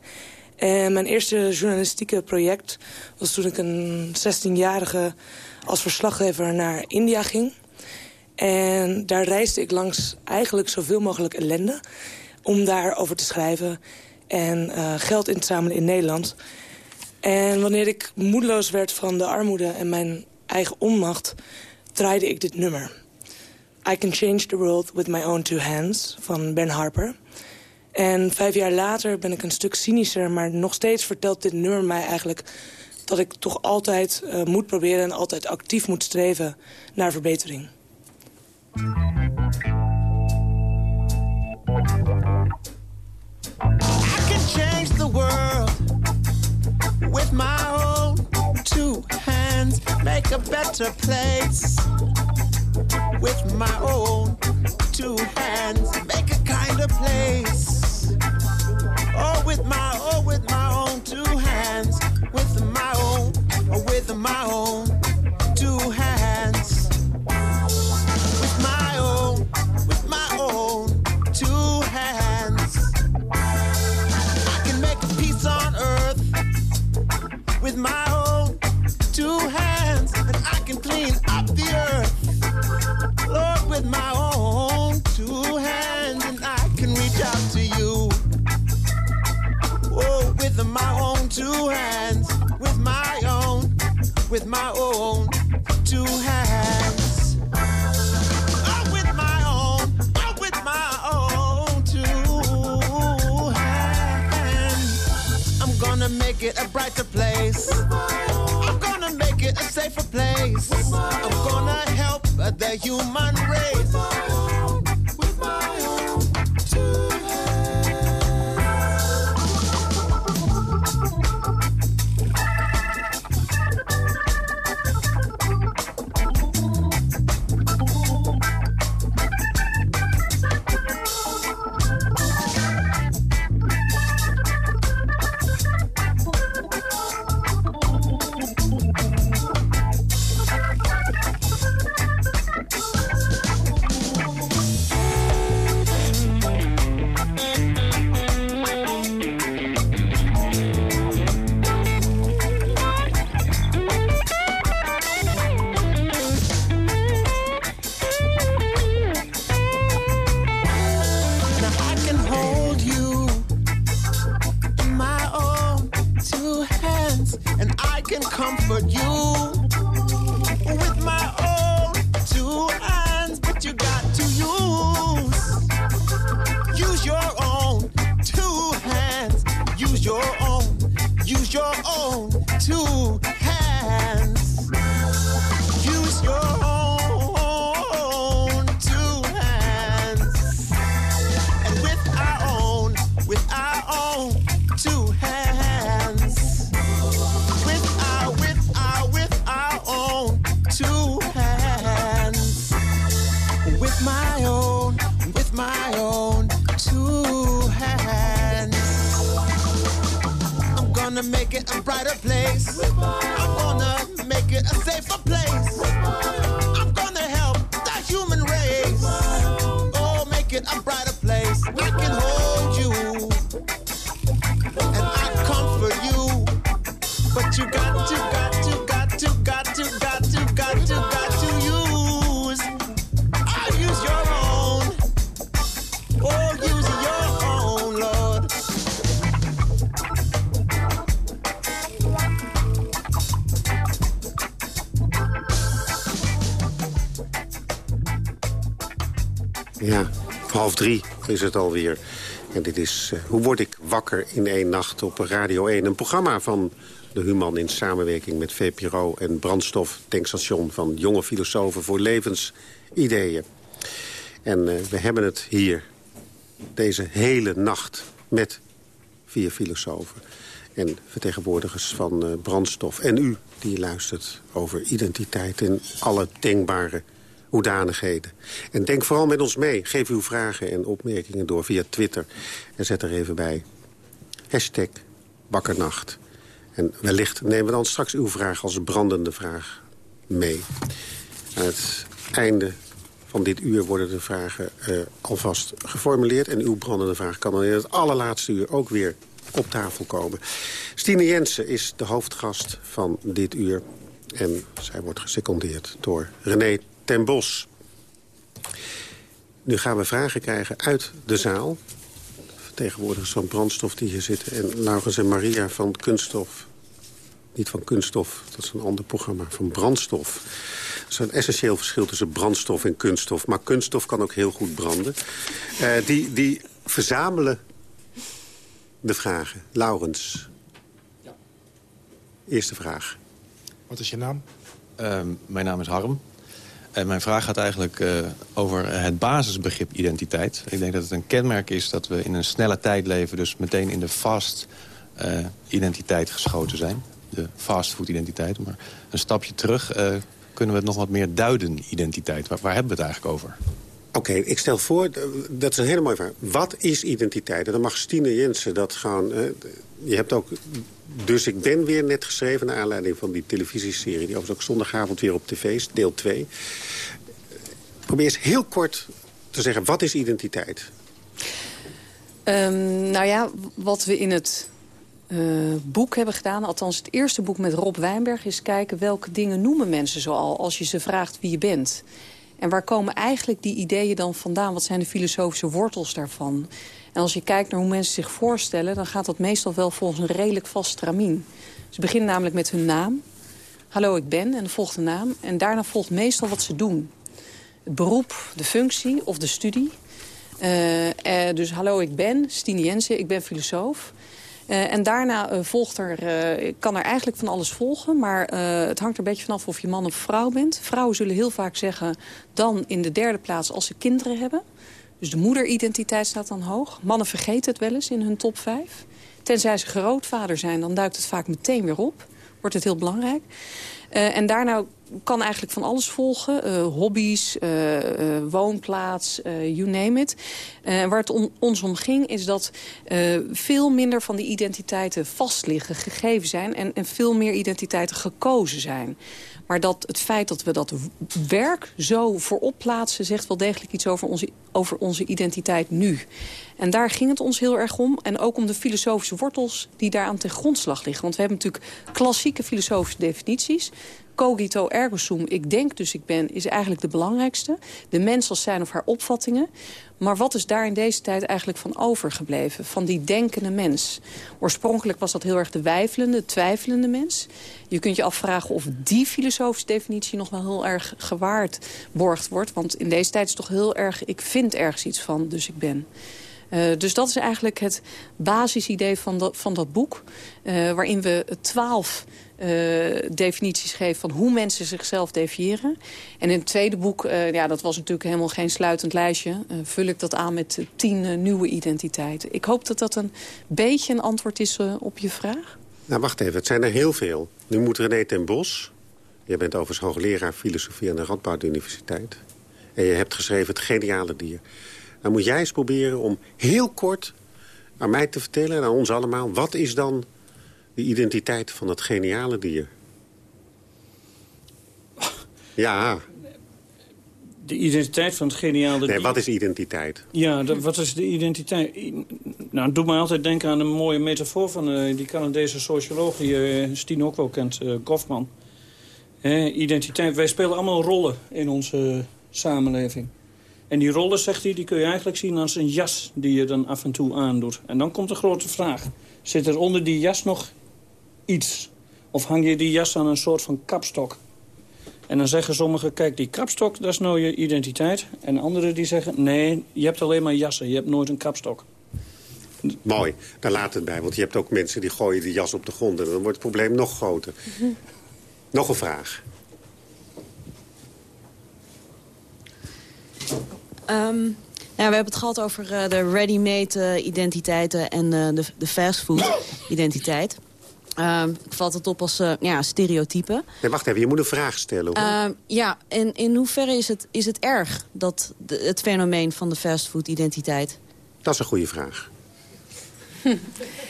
En mijn eerste journalistieke project was toen ik een 16-jarige als verslaggever naar India ging. En daar reisde ik langs eigenlijk zoveel mogelijk ellende... om daarover te schrijven en uh, geld in te zamelen in Nederland. En wanneer ik moedeloos werd van de armoede en mijn eigen onmacht... draaide ik dit nummer. I Can Change the World with My Own Two Hands van Ben Harper... En vijf jaar later ben ik een stuk cynischer... maar nog steeds vertelt dit nummer mij eigenlijk... dat ik toch altijd uh, moet proberen en altijd actief moet streven naar verbetering.
I can change the world with my own two hands. Make a better place with my own two hands. Make a kinder place. or with my or with my own two hands, with my own or with my own two hands, with my own with my own two hands. I can make a peace on earth with my own two hands, and I can clean up the earth. Make it a brighter place. I'm gonna make it a safer place.
Drie is het alweer. En dit is eh, Hoe word ik wakker in één nacht op Radio 1. Een programma van de Human in samenwerking met VPRO... en Brandstof Tankstation van jonge filosofen voor levensideeën. En eh, we hebben het hier deze hele nacht met vier filosofen... en vertegenwoordigers van eh, Brandstof. En u die luistert over identiteit in alle denkbare hoedanigheden. En denk vooral met ons mee. Geef uw vragen en opmerkingen door via Twitter. En zet er even bij. Hashtag Wakkernacht. En wellicht nemen we dan straks uw vraag als brandende vraag mee. Aan het einde van dit uur worden de vragen eh, alvast geformuleerd. En uw brandende vraag kan dan in het allerlaatste uur ook weer op tafel komen. Stine Jensen is de hoofdgast van dit uur. En zij wordt gesecondeerd door René ten Bos. Nu gaan we vragen krijgen uit de zaal. Vertegenwoordigers van Brandstof die hier zitten. En Laurens en Maria van Kunststof. Niet van Kunststof, dat is een ander programma. Van Brandstof. Er is een essentieel verschil tussen brandstof en kunststof. Maar kunststof kan ook heel goed branden. Eh, die, die verzamelen de vragen. Laurens. Eerste vraag.
Wat is je naam?
Ehm, mijn naam is Harm. En mijn vraag gaat eigenlijk eh, over het basisbegrip identiteit. Ik denk dat het een kenmerk is dat we in een snelle tijd leven... dus meteen in de fast eh, identiteit geschoten zijn. De fastfood-identiteit. Maar een stapje terug eh, kunnen we het nog wat meer duiden, identiteit. Waar, waar hebben we het eigenlijk over?
Oké, ik stel voor, dat is een hele mooie vraag. Wat is identiteit? En dan mag Stine Jensen dat eh, je hebt ook... Dus ik ben weer net geschreven... naar aanleiding van die televisieserie... die overigens ook zondagavond weer op tv is, deel 2. Probeer eens heel kort te zeggen, wat is identiteit?
Ehm, nou ja, wat we in het eh, boek hebben gedaan... althans het eerste boek met Rob Wijnberg... is kijken welke dingen noemen mensen zoal als je ze vraagt wie je bent. En waar komen eigenlijk die ideeën dan vandaan? Wat zijn de filosofische wortels daarvan? En als je kijkt naar hoe mensen zich voorstellen... dan gaat dat meestal wel volgens een redelijk vast stramien. Ze beginnen namelijk met hun naam. Hallo, ik ben, en dan volgt de naam. En daarna volgt meestal wat ze doen. Het beroep, de functie of de studie. Eh, eh, dus hallo, ik ben Stine Jensen, ik ben filosoof. Eh, en daarna volgt er, kan er eigenlijk van alles volgen. Maar het hangt er een beetje vanaf of je man of vrouw bent. Vrouwen zullen heel vaak zeggen dan in de derde plaats als ze kinderen hebben. Dus de moederidentiteit staat dan hoog. Mannen vergeten het wel eens in hun top 5. Tenzij ze grootvader zijn, dan duikt het vaak meteen weer op. Wordt het heel belangrijk. Uh, en daarna kan eigenlijk van alles volgen. Uh, hobby's, uh, woonplaats, you name it. waar het om, ons om ging is dat veel minder van die identiteiten vastliggen, gegeven zijn... En, en veel meer identiteiten gekozen zijn. Maar dat het feit dat we dat werk zo voorop plaatsen... zegt wel degelijk iets over onze, over onze identiteit nu. En daar ging het ons heel erg om. En ook om de filosofische wortels die daaraan ten grondslag liggen. Want we hebben natuurlijk klassieke filosofische definities. Cogito ergo sum, ik denk dus ik ben, is eigenlijk de belangrijkste. De mens als zijn of haar opvattingen. Maar wat is daar in deze tijd eigenlijk van overgebleven? Van die denkende mens. Oorspronkelijk was dat heel erg de wijfelende, twijfelende mens. Je kunt je afvragen of die filosofische definitie nog wel heel erg gewaardborgd wordt. Want in deze tijd is het toch heel erg, ik vind ergens iets van, dus ik ben. Uh, dus dat is eigenlijk het basisidee van, dat van dat boek. Uh, waarin we twaalf uh, definities geven van hoe mensen zichzelf definiëren. En in het tweede boek, ja, dat was natuurlijk helemaal geen sluitend lijstje... vul ik dat aan met tien nieuwe identiteiten. Ik hoop dat dat een beetje een antwoord is op je vraag.
Nou, wacht even. Het zijn er heel veel. Nu moet René ten Bos... Jij bent overigens hoogleraar filosofie aan de Radboud Universiteit. En je hebt geschreven Het Geniale Dier. Dan moet jij eens proberen om heel kort aan mij te vertellen... en aan ons allemaal, wat is dan de identiteit van het geniale dier? Ja.
De identiteit van het geniale dier...
Nee, wat is identiteit?
Ja, de, wat is de identiteit? Nou, doe me altijd denken aan een mooie metafoor van uh, die Canadese socioloog... die uh, Stien ook wel kent, uh, Goffman. identiteit, wij spelen allemaal rollen in onze samenleving. En die rollen, zegt hij, die kun je eigenlijk zien als een jas die je dan af en toe aandoet. En dan komt de grote vraag. Zit er onder die jas nog iets? Of hang je die jas aan een soort van kapstok? En dan zeggen sommigen, kijk, die kapstok, dat is nou je identiteit. En anderen die zeggen, nee, je hebt alleen maar jassen, je hebt nooit een kapstok.
Mooi, daar laat het bij. Want je hebt ook mensen die gooien die jas op de grond... en dan wordt het probleem nog groter. Nog een vraag.
Um, ja, we hebben het gehad over uh, de ready-made uh, identiteiten en uh, de, de fastfood identiteit. Um, ik vat het op als ja, stereotype.
Nee, wacht even, je moet een vraag stellen.
Hoor. ja, en in hoeverre is het, is het erg, dat de, het fenomeen van de fastfood identiteit?
Dat is een goede vraag.
Hm.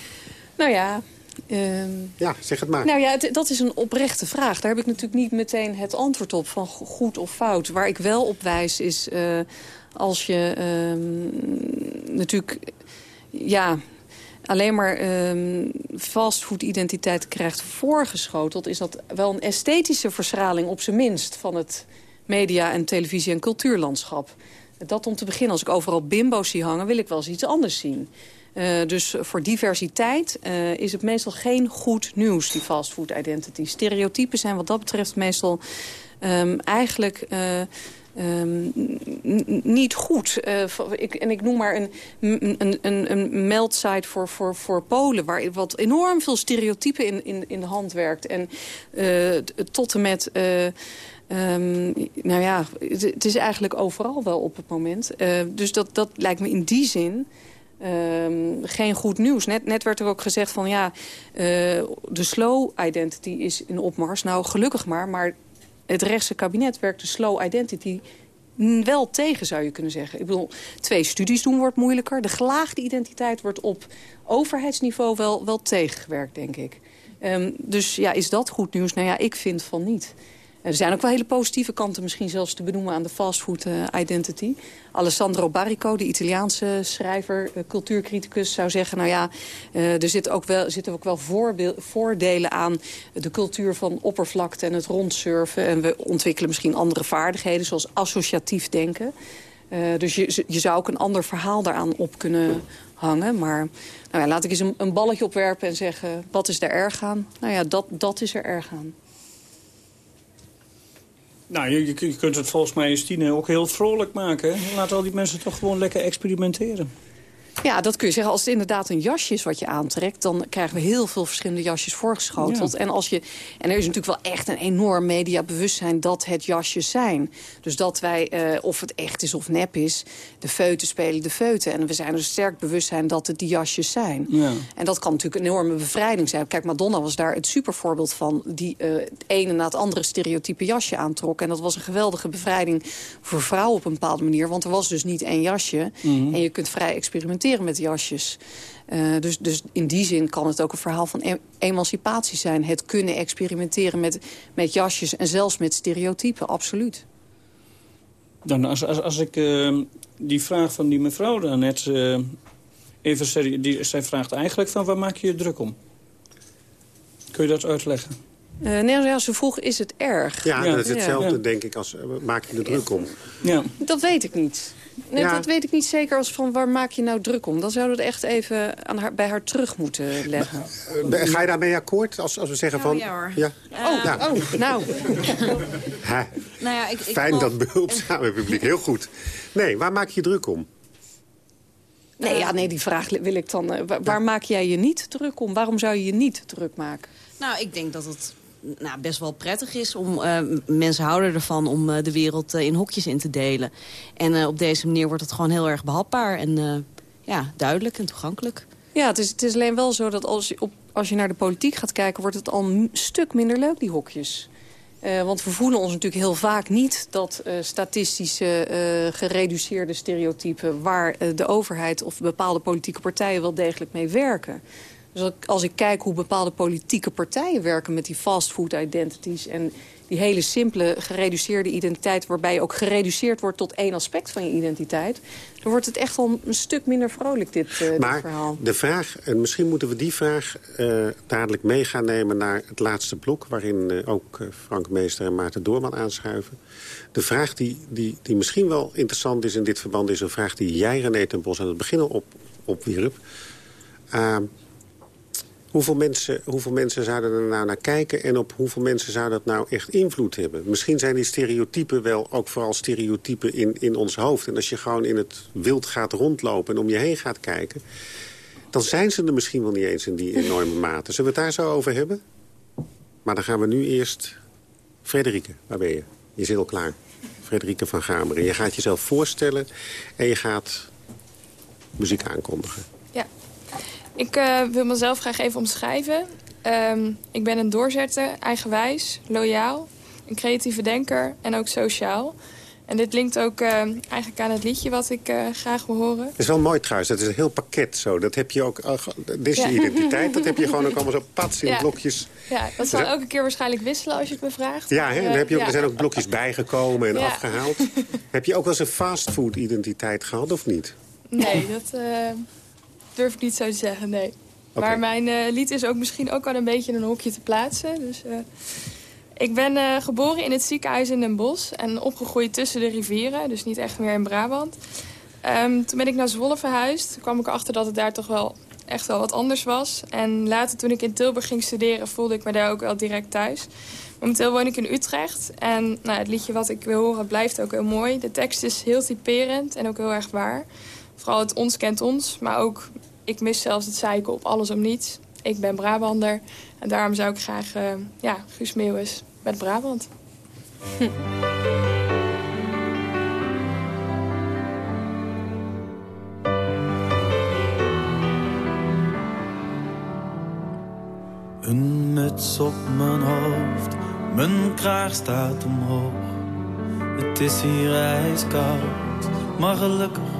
nou ja, Um,
ja, zeg het maar.
Nou ja, het, dat is een oprechte vraag. Daar heb ik natuurlijk niet meteen het antwoord op van goed of fout. Waar ik wel op wijs is uh, als je um, natuurlijk... Ja, alleen maar um, fastfood identiteit krijgt voorgeschoteld... is dat wel een esthetische verschraling op zijn minst... van het media- en televisie- en cultuurlandschap. Dat om te beginnen. Als ik overal bimbo's zie hangen, wil ik wel eens iets anders zien. Uh, dus voor diversiteit uh, is het meestal geen goed nieuws, die fastfood identity. Stereotypen zijn wat dat betreft meestal um, eigenlijk... Uh, Um, niet goed. Uh, ik, en ik noem maar een, een, een, een meldsite voor, voor, voor Polen... waar wat enorm veel stereotypen in, in, in de hand werkt. En uh, tot en met... Uh, um, nou ja, het, is eigenlijk overal wel op het moment. dus dat, dat lijkt me in die zin... Um, geen goed nieuws. Net, net werd er ook gezegd van ja, de slow identity is in opmars. Nou, gelukkig maar, maar het rechtse kabinet werkt de slow identity wel tegen, zou je kunnen zeggen. Ik bedoel, twee studies doen wordt moeilijker. De gelaagde identiteit wordt op overheidsniveau wel, wel tegengewerkt, denk ik. Um, dus ja, is dat goed nieuws? Nou ja, ik vind van niet. Er zijn ook wel hele positieve kanten misschien zelfs te benoemen aan de fastfood uh, identity. Alessandro Barrico, de Italiaanse schrijver, uh, cultuurcriticus, zou zeggen... nou ja, uh, er ook wel, zitten ook wel voordelen aan de cultuur van oppervlakte en het rondsurfen. En we ontwikkelen misschien andere vaardigheden, zoals associatief denken. dus je, je zou ook een ander verhaal daaraan op kunnen hangen. Maar nou ja, laat ik eens een, een balletje opwerpen en zeggen, wat is er erg aan? Nou ja, dat, dat is er erg aan.
Nou, je, je, kunt het volgens mij in Stine ook heel vrolijk maken. Laat al die mensen toch gewoon lekker experimenteren.
Ja, dat kun je zeggen. Als het inderdaad een jasje is wat je aantrekt... dan krijgen we heel veel verschillende jasjes voorgeschoteld.
Ja.
En, als je, en er is natuurlijk wel echt een enorm mediabewustzijn dat het jasjes zijn. Dus dat wij, eh, of het echt is of nep is... de feuten spelen de feuten. En we zijn er sterk bewustzijn dat het die jasjes zijn.
Ja.
En dat kan natuurlijk een enorme bevrijding zijn. Kijk, Madonna was daar het supervoorbeeld van... die eh, het ene na het andere stereotype jasje aantrok. En dat was een geweldige bevrijding voor vrouwen op een bepaalde manier. Want er was dus niet één jasje.
Mhm.
En je kunt vrij experimenteren met jasjes. Eh, dus, dus in die zin kan het ook een verhaal van e- emancipatie zijn. Het kunnen experimenteren met, met jasjes en zelfs met stereotypen, absoluut.
Dan als, als, als ik eh, die vraag van die mevrouw daarnet... eh even serie, die, zij vraagt eigenlijk van waar maak je je druk om? Kun je dat uitleggen?
Eh, nee, ja, ze vroeg, is het erg?
Ja, dat is hetzelfde,
Ja.
denk ik, als maak je er druk om.
Ja.
Dat weet ik niet. Nee,
Ja.
Dat weet ik niet zeker als van waar maak je nou druk om. Dan zouden we het echt even aan haar, bij haar terug moeten leggen.
Eh, Ga je daarmee akkoord als, als we zeggen van...
ja hoor.
Ja.
Oh,
Ja.
oh, nou.
Nou ja, ik, ik
Fijn dat behulpzame publiek, heel goed. Nee, waar maak je druk om?
Nee, ja, nee, die vraag wil ik dan... eh, waar, waar maak jij je niet druk om? Waarom zou je je niet druk maken?
Nou, ik denk dat het nou, best wel prettig is om... eh, mensen houden ervan om eh, de wereld eh, in hokjes in te delen. En op deze manier wordt het gewoon heel erg behapbaar en ja, duidelijk en toegankelijk.
Ja, het is, het is alleen wel zo dat als je, op, als je naar de politiek gaat kijken... wordt het al een stuk minder leuk, die hokjes. Want we voelen ons natuurlijk heel vaak niet dat statistische gereduceerde stereotypen... waar de overheid of bepaalde politieke partijen wel degelijk mee werken. Dus als ik- kijk hoe bepaalde politieke partijen werken met die fastfood identities... en die hele simpele gereduceerde identiteit... waarbij je ook gereduceerd wordt tot één aspect van je identiteit... dan wordt het echt al een stuk minder vrolijk, dit, eh, dit
Maar
verhaal.
de vraag, en misschien moeten we die vraag eh, dadelijk mee gaan nemen naar het laatste blok... waarin eh, ook eh, Frank Meester en Maarten Doorman aanschuiven. De vraag die, die, die misschien wel interessant is in dit verband... is een vraag die jij, René ten Bos, aan het begin al op, opwierp. Hoeveel, mensen, hoeveel mensen zouden er nou naar kijken... en op hoeveel mensen zou dat nou echt invloed hebben? Misschien zijn die stereotypen wel ook vooral stereotypen in, in ons hoofd. En als je gewoon in het wild gaat rondlopen en om je heen gaat kijken... dan zijn ze er misschien wel niet eens in die enorme mate. Zullen we het daar zo over hebben? Maar dan gaan we nu eerst... Frederike, waar ben je? Je zit al klaar. Frederike van Gameren. Je gaat jezelf voorstellen en je gaat muziek aankondigen.
Ja. Ik eh, wil mezelf graag even omschrijven. Ehm, ik ben een doorzetter, eigenwijs, loyaal, een creatieve denker en ook sociaal. En dit linkt ook eh, eigenlijk aan het liedje wat ik eh, graag wil horen.
Dat is wel mooi trouwens, dat is een heel pakket zo. Dat heb je ook, eh, ge- dit is je
Ja.
identiteit, dat heb je gewoon ook allemaal zo pats in
Ja.
blokjes.
Ja, dat zal
Dus, eh,
elke keer waarschijnlijk wisselen als je het me vraagt.
Ja, hè? Dan heb je ook,
eh,
er zijn ook blokjes bijgekomen en
Ja.
afgehaald. heb je ook wel eens een fastfood identiteit gehad of niet?
Nee, dat eh, durf ik niet zo te zeggen, nee. Maar mijn eh, lied is ook misschien ook al een beetje in een hokje te plaatsen. Dus, eh, ik ben eh, geboren in het ziekenhuis in Den Bosch en opgegroeid tussen de rivieren. Dus niet echt meer in Brabant. Ehm, toen ben ik naar Zwolle verhuisd. Toen kwam ik erachter dat het daar toch wel echt wel wat anders was. En later toen ik in Tilburg ging studeren voelde ik me daar ook wel direct thuis. Momenteel woon ik in Utrecht. En nou, het liedje wat ik wil horen blijft ook heel mooi. De tekst is heel typerend en ook heel erg waar. Vooral het ons kent ons, maar ook ik mis zelfs het zeiken op alles om niets. Ik ben Brabander en daarom zou ik graag eh, ja, Guus Meeuwis met Brabant.
Een muts op mijn hoofd, mijn kraag staat omhoog. Het is hier ijskoud, maar gelukkig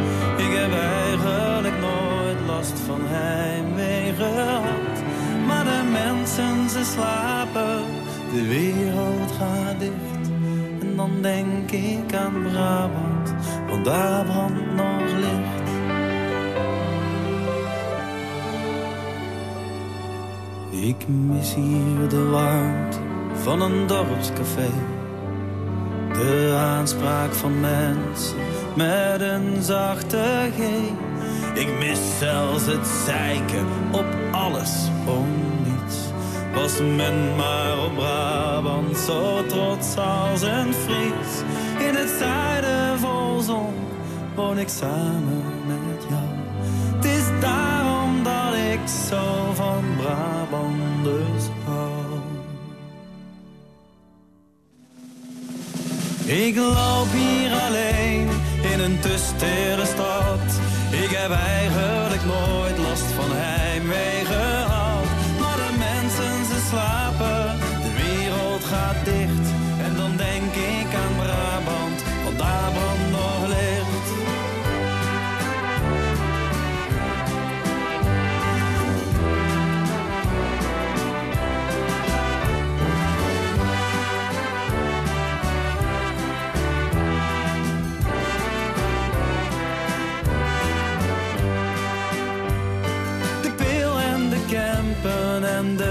Mensen ze slapen, de wereld gaat dicht. En dan denk ik aan Brabant, want daar brandt nog licht. Ik mis hier de warmte van een dorpscafé. De aanspraak van mensen met een zachte G. Ik mis zelfs het zeiken op alles om. Was men maar op Brabant zo trots als een Fries. In het zuiden vol zon woon ik samen met jou. Het is daarom dat ik zo van Brabanders hou. Ik loop hier alleen in een tusstere stad. Ik heb eigenlijk nooit last van heimwee dicht. En dan denk ik aan Brabant, want daar brandt nog licht. De pil en de campen en de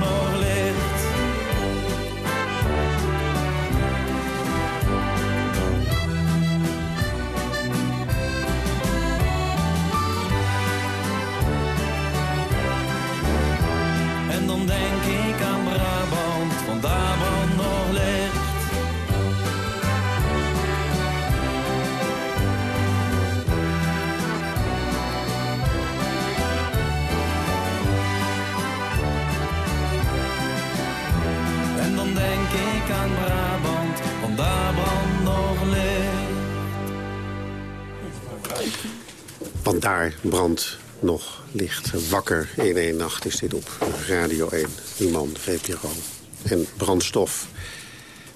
Want daar brandt nog licht.
Wakker in één nacht is dit op Radio 1. Iman, VPRO en Brandstof.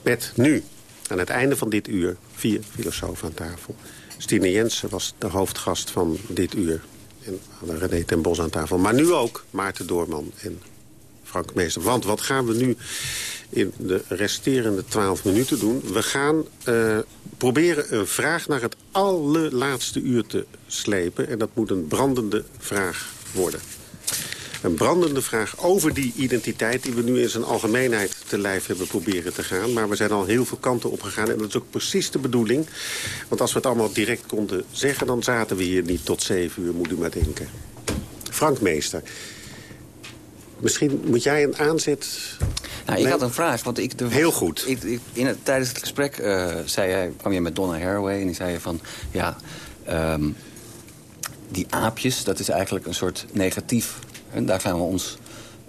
Met nu, aan het einde van dit uur, vier filosofen aan tafel. Stine Jensen was de hoofdgast van dit uur. En we René ten Bos aan tafel. Maar nu ook Maarten Doorman en Frank Meester. Want wat gaan we nu in de resterende twaalf minuten doen? We gaan eh, proberen een vraag naar het allerlaatste uur te slepen. En dat moet een brandende vraag worden. Een brandende vraag over die identiteit die we nu in zijn algemeenheid te lijf hebben proberen te gaan. Maar we zijn al heel veel kanten op gegaan en dat is ook precies de bedoeling. Want als we het allemaal direct konden zeggen, dan zaten we hier niet tot zeven uur, moet u maar denken. Frank Meester, misschien moet jij een aanzet...
Nou, ik had een vraag. Want ik, de,
Heel goed.
Ik, ik- in het, tijdens het gesprek eh, zei jij, kwam je met Donna Haraway en die zei je van... ja, ehm, die aapjes, dat is eigenlijk een soort negatief. En daar gaan we ons...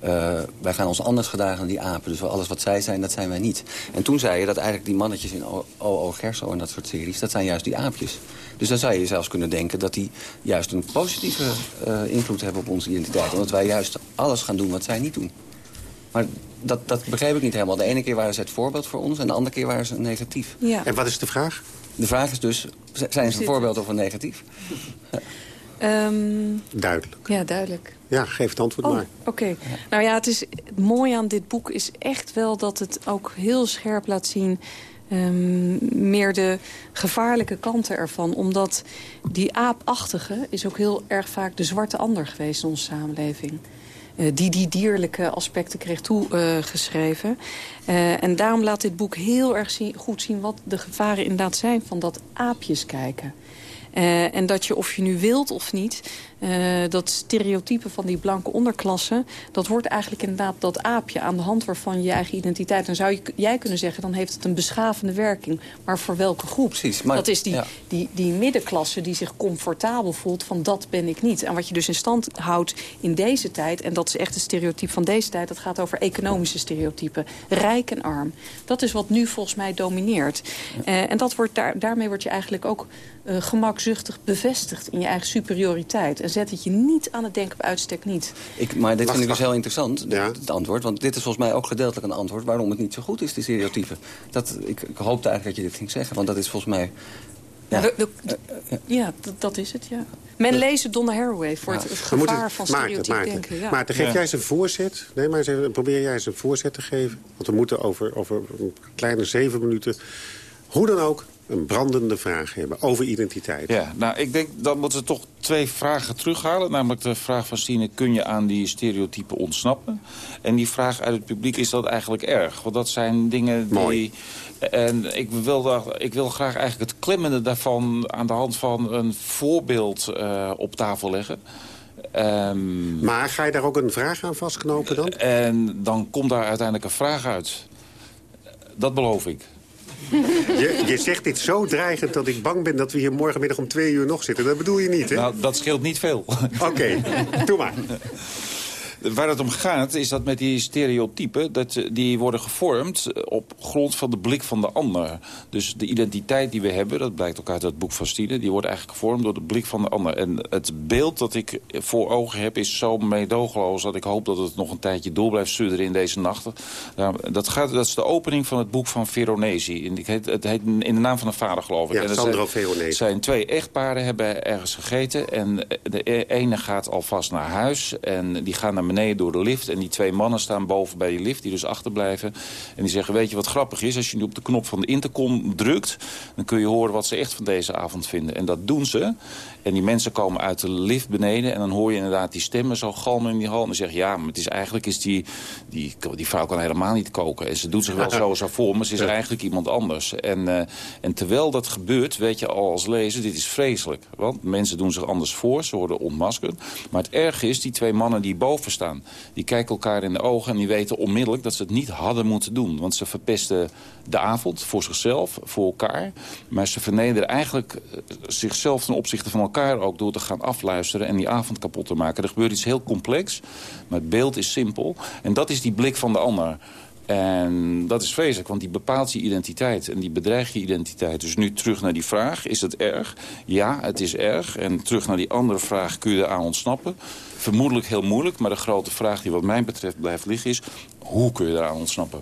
eh, wij gaan ons anders gedragen dan die apen. Dus alles wat zij zijn, dat zijn wij niet. En toen zei je dat eigenlijk die mannetjes in O.O. Gerso en dat soort series... dat zijn juist die aapjes. Dus dan zou je zelfs kunnen denken dat die juist een positieve eh, invloed hebben op onze identiteit. Omdat wij juist alles gaan doen wat zij niet doen. Maar dat, dat begreep ik niet helemaal. De ene keer waren ze het voorbeeld voor ons en de andere keer waren ze negatief.
Ja.
En wat is de vraag?
De vraag is dus, zijn ze een voorbeeld of een negatief?
Ehm,
Duidelijk.
ja, duidelijk.
Ja, geef het antwoord
Oh,
maar.
oké. Nou ja, het is het mooie aan dit boek is echt wel dat het ook heel scherp laat zien... ehm, meer de gevaarlijke kanten ervan. Omdat die aapachtige is ook heel erg vaak de zwarte ander geweest in onze samenleving. Eh, die die dierlijke aspecten kreeg toegeschreven. Eh, en daarom laat dit boek heel erg zien- goed zien wat de gevaren inderdaad zijn van dat aapjes kijken. Eh, en dat je, of je nu wilt of niet, eh, dat stereotype van die blanke onderklasse... dat wordt eigenlijk inderdaad dat aapje aan de hand waarvan je eigen identiteit... dan zou je, jij kunnen zeggen, dan heeft het een beschavende werking. Maar voor welke groep?
Precies, maar-
dat is die,
ja.
die, die middenklasse die zich comfortabel voelt van dat ben ik niet. En wat je dus in stand houdt in deze tijd... en dat is echt een stereotype van deze tijd... dat gaat over economische stereotypen. Rijk en arm. Dat is wat nu volgens mij domineert. Eh, en dat wordt daar, daarmee word je eigenlijk ook eh, gemakzuchtig bevestigd... in je eigen superioriteit. En zet het je niet aan het denken op uitstek niet.
Ik, maar dit
Wacht,
vind ik dus heel interessant, het antwoord. Want dit is volgens mij ook gedeeltelijk een antwoord waarom het niet zo goed is, die stereotypen. Dat, ik, ik hoopte eigenlijk dat je dit ging zeggen, want dat is volgens mij
Ja, we- we- ja dat, is het, ja. Men leest Donna Haraway voor het, het gevaar
moeten-
van
Maarten,
stereotyp
Maarten,
denken. Ja.
Maarten, geef jij eens een voorzet? Nee, maar eens even, probeer jij eens een voorzet te geven. Want we moeten over, over een kleine zeven minuten... hoe dan ook een brandende vraag hebben over identiteit.
Ja, nou, ik denk dat moeten we toch twee vragen terughalen. Namelijk de vraag van Stine, kun je aan die stereotypen ontsnappen? En die vraag uit het publiek, is dat eigenlijk erg? Want dat zijn dingen die... En ik wil, daar, ik wil graag eigenlijk het klemmende daarvan... aan de hand van een voorbeeld eh, op tafel leggen. Ehm,
Maar ga je daar ook een vraag aan vastknopen dan?
En dan komt daar uiteindelijk een vraag uit. Dat beloof ik.
Je, je zegt dit zo dreigend dat ik bang ben dat we hier morgenmiddag om twee uur nog zitten. Dat bedoel je niet, hè?
Nou, dat scheelt niet veel.
Oké, doe maar.
Waar het om gaat is dat met die stereotypen... Dat, eh, die worden gevormd op grond van de blik van de ander. Dus de identiteit die we hebben, dat blijkt ook uit het boek van Stine... die wordt eigenlijk gevormd door de blik van de ander. En het beeld dat ik voor ogen heb is zo meedogenloos... dat ik hoop dat het nog een tijdje door blijft sudderen in deze nachten. Nou, dat, gaat, dat is de opening van het boek van Veronesi. Ik heet, het heet in de naam van een vader, geloof ik.
Ja,
en
Sandro
zijn,
Veronesi.
zijn twee echtparen, hebben ergens gegeten... en de e- ene gaat alvast naar huis en die gaan naar beneden door de lift... en die twee mannen staan boven bij die lift, die dus achterblijven. En die zeggen, weet je wat grappig is? Als je nu op de knop van de intercom drukt... dan kun je horen wat ze echt van deze avond vinden. En dat doen ze. En die mensen komen uit de lift beneden... en dan hoor je inderdaad die stemmen zo galmen in die hal. En dan zeg je, ja, maar het is eigenlijk is die, die... die vrouw kan helemaal niet koken. En ze doet zich wel zo zo voor, maar ze is eigenlijk iemand anders. En, eh, en terwijl dat gebeurt, weet je al als lezer, dit is vreselijk. Want mensen doen zich anders voor, ze worden ontmaskerd. Maar het erge is, die twee mannen die boven staan... die kijken elkaar in de ogen en die weten onmiddellijk... dat ze het niet hadden moeten doen. Want ze verpesten de avond voor zichzelf, voor elkaar. Maar ze vernederen eigenlijk eh, zichzelf ten opzichte van elkaar ook... door te gaan afluisteren en die avond kapot te maken. Er gebeurt iets heel complex, maar het beeld is simpel. En dat is die blik van de ander. En dat is vreselijk, want die bepaalt je identiteit en die bedreigt je identiteit. Dus nu terug naar die vraag, is het erg? Ja, het is erg. En terug naar die andere vraag, kun je eraan ontsnappen? Vermoedelijk heel moeilijk, maar de grote vraag die wat mij betreft blijft liggen is... hoe kun je eraan ontsnappen?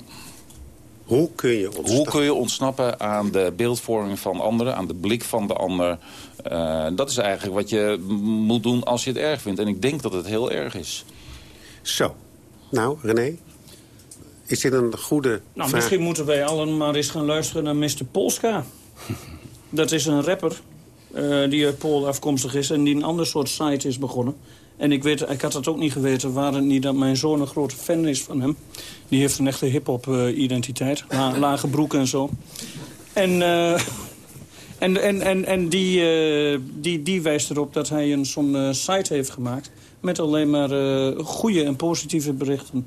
Hoe kun je ontsnappen?
Hoe kun je ontsnappen aan de beeldvorming van anderen, aan de blik van de ander? Eh, dat is eigenlijk wat je moet doen als je het erg vindt. En ik denk dat het heel erg is.
Zo. Nou, René? Is dit een goede
Nou,
vraag?
misschien moeten wij allen maar eens gaan luisteren naar Mr. Polska. Dat is een rapper eh, die uit Polen afkomstig is... en die een ander soort site is begonnen. En ik, weet, ik had het ook niet geweten, waren het niet dat mijn zoon een grote fan is van hem. Die heeft een echte hip-hop eh, identiteit, La- lage broeken en zo. En, eh, en, en, en, en die, eh, die, die wijst erop dat hij een zo'n site heeft gemaakt... met alleen maar eh, goede en positieve berichten.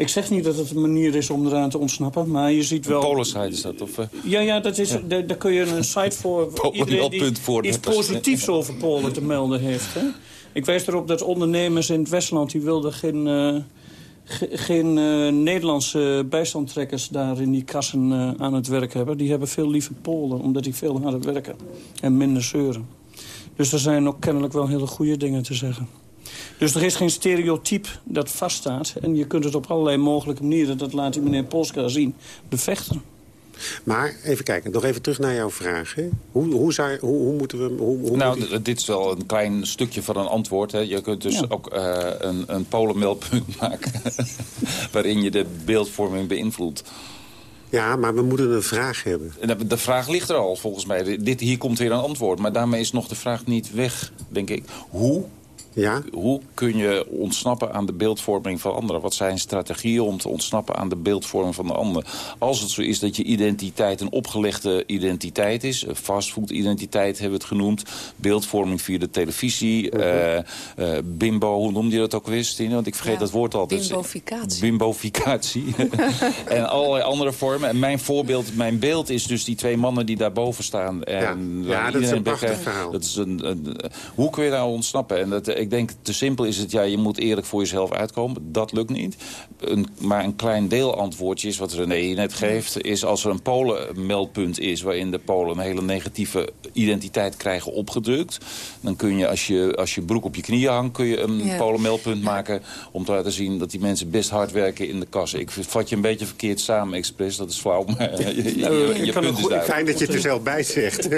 Ik zeg niet dat het een manier is om eraan te ontsnappen, maar je ziet wel...
Polensite is dat? Of, eh,
Ja, ja, dat is,
Ja.
daar, daar kun je een site voor... iedereen die
voor
iets positiefs over Polen te melden heeft. Hè? Ik wijs erop dat ondernemers in het Westland... die wilden geen, eh, ge- geen eh, Nederlandse bijstandtrekkers daar in die kassen aan het werk hebben. Die hebben veel liever Polen, omdat die veel harder werken. En minder zeuren. Dus er zijn ook kennelijk wel hele goede dingen te zeggen. Dus er is geen stereotype dat vaststaat. En je kunt het op allerlei mogelijke manieren, dat laat die meneer Polska zien, bevechten.
Maar even kijken, nog even terug naar jouw vraag. Hè? Hoe, hoe, zou, hoe, hoe moeten we... Hoe, hoe
nou,
moet
dit is wel een klein stukje van een antwoord. Hè. Je kunt dus
Ja.
ook eh, een, een polenmeldpunt maken... waarin je de beeldvorming beïnvloedt.
Ja, maar we moeten een vraag hebben.
En de- de vraag ligt er al, volgens mij. Dit, hier komt weer een antwoord. Maar daarmee is nog de vraag niet weg, denk ik. Hoe,
ja?
hoe kun je ontsnappen aan de beeldvorming van anderen? Wat zijn strategieën om te ontsnappen aan de beeldvorming van de ander? Als het zo is dat je identiteit een opgelegde identiteit is... fastfood-identiteit hebben we het genoemd... beeldvorming via de televisie... eh, eh, bimbo, hoe noemde je dat ook weer, Stine? Want ik vergeet
Ja,
dat woord altijd.
bimboficatie.
Bimboficatie. en allerlei andere vormen. En mijn voorbeeld, mijn beeld is dus die twee mannen die daarboven staan. En
Ja. dat is
iedereen
een prachtig
bekijkt.
verhaal.
Dat is een, een- hoe kun je daar ontsnappen? En dat, ik denk, te simpel is het, ja, je moet eerlijk voor jezelf uitkomen. Dat lukt niet. Een, maar een klein deelantwoordje is wat René net geeft... is als er een Polen-meldpunt is... waarin de Polen een hele negatieve identiteit krijgen opgedrukt... dan kun je als, je, als je broek op je knieën hangt... kun je een
Ja.
Polen-meldpunt maken om te laten zien... dat die mensen best hard werken in de kassen. Ik vat je een beetje verkeerd samen, Express. Dat is flauw, maar je, je, punt
het
is.
Fijn dat je het er zelf bij zegt.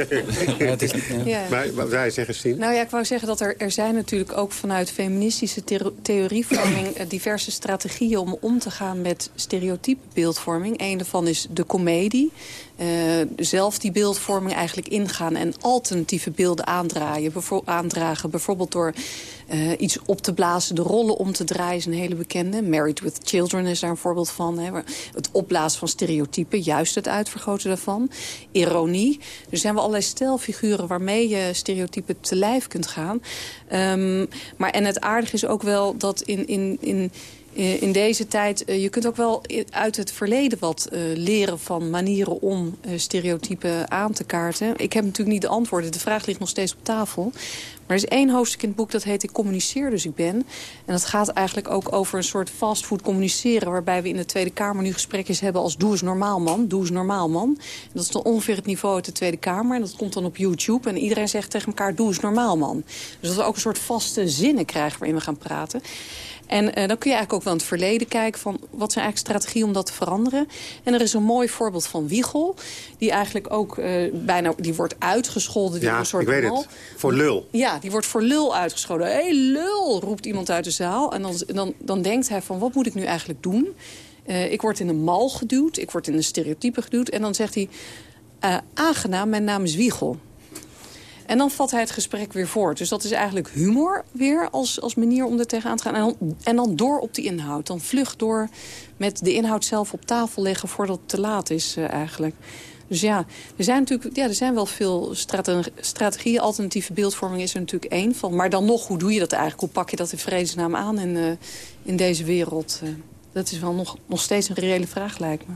Ja.
Maar wat wij zeggen, Stien?
Nou ja, ik wou zeggen dat er, er zijn natuurlijk ook vanuit feministische theo- theorievorming eh, diverse strategieën om om te gaan met stereotype beeldvorming. Een daarvan is de comedie. Eh, zelf die beeldvorming eigenlijk ingaan en alternatieve beelden aandraaien, aandragen. Bijvoorbeeld door eh, iets op te blazen, de rollen om te draaien is een hele bekende. Married with Children is daar een voorbeeld van. Hè. Het opblazen van stereotypen, juist het uitvergroten daarvan. Ironie. Er zijn wel allerlei stelfiguren waarmee je stereotypen te lijf kunt gaan. Ehm, maar en het aardige is ook wel dat in... in, in in deze tijd, eh, je kunt ook wel uit het verleden wat eh, leren van manieren om eh, stereotypen aan te kaarten. Ik heb natuurlijk niet de antwoorden, de vraag ligt nog steeds op tafel. Maar er is één hoofdstuk in het boek dat heet Ik communiceer dus ik ben. En dat gaat eigenlijk ook over een soort fastfood communiceren... waarbij we in de Tweede Kamer nu gesprekjes hebben als doe eens normaal man, doe eens normaal man. Dat is dan ongeveer het niveau uit de Tweede Kamer. En dat komt dan op YouTube. En iedereen zegt tegen elkaar doe eens normaal man. Dus dat we ook een soort vaste zinnen krijgen waarin we gaan praten. En eh, dan kun je eigenlijk ook wel in het verleden kijken... van wat zijn eigenlijk strategieën om dat te veranderen. En er is een mooi voorbeeld van Wiegel... die eigenlijk ook eh, bijna... die wordt uitgescholden door
Ja,
een soort
ik weet
mal.
het. Voor lul.
Ja, die wordt voor lul uitgescholden. Hé, hey, lul, roept iemand uit de zaal. En dan, dan, dan denkt hij van, wat moet ik nu eigenlijk doen? Eh, ik word in een mal geduwd, ik word in een stereotype geduwd. En dan zegt hij, aangenaam, mijn naam is Wiegel. En dan vat hij het gesprek weer voort. Dus dat is eigenlijk humor weer als, als manier om er tegenaan te gaan. En dan, door op die inhoud. Dan vlug door met de inhoud zelf op tafel leggen voordat het te laat is eh, eigenlijk. Dus ja, er zijn natuurlijk ja, er zijn wel veel strate- strategieën. Alternatieve beeldvorming is er natuurlijk één van. Maar dan nog, hoe doe je dat eigenlijk? Hoe pak je dat in vredesnaam aan in, eh, in deze wereld? Eh, dat is wel nog, nog steeds een reële vraag, lijkt me.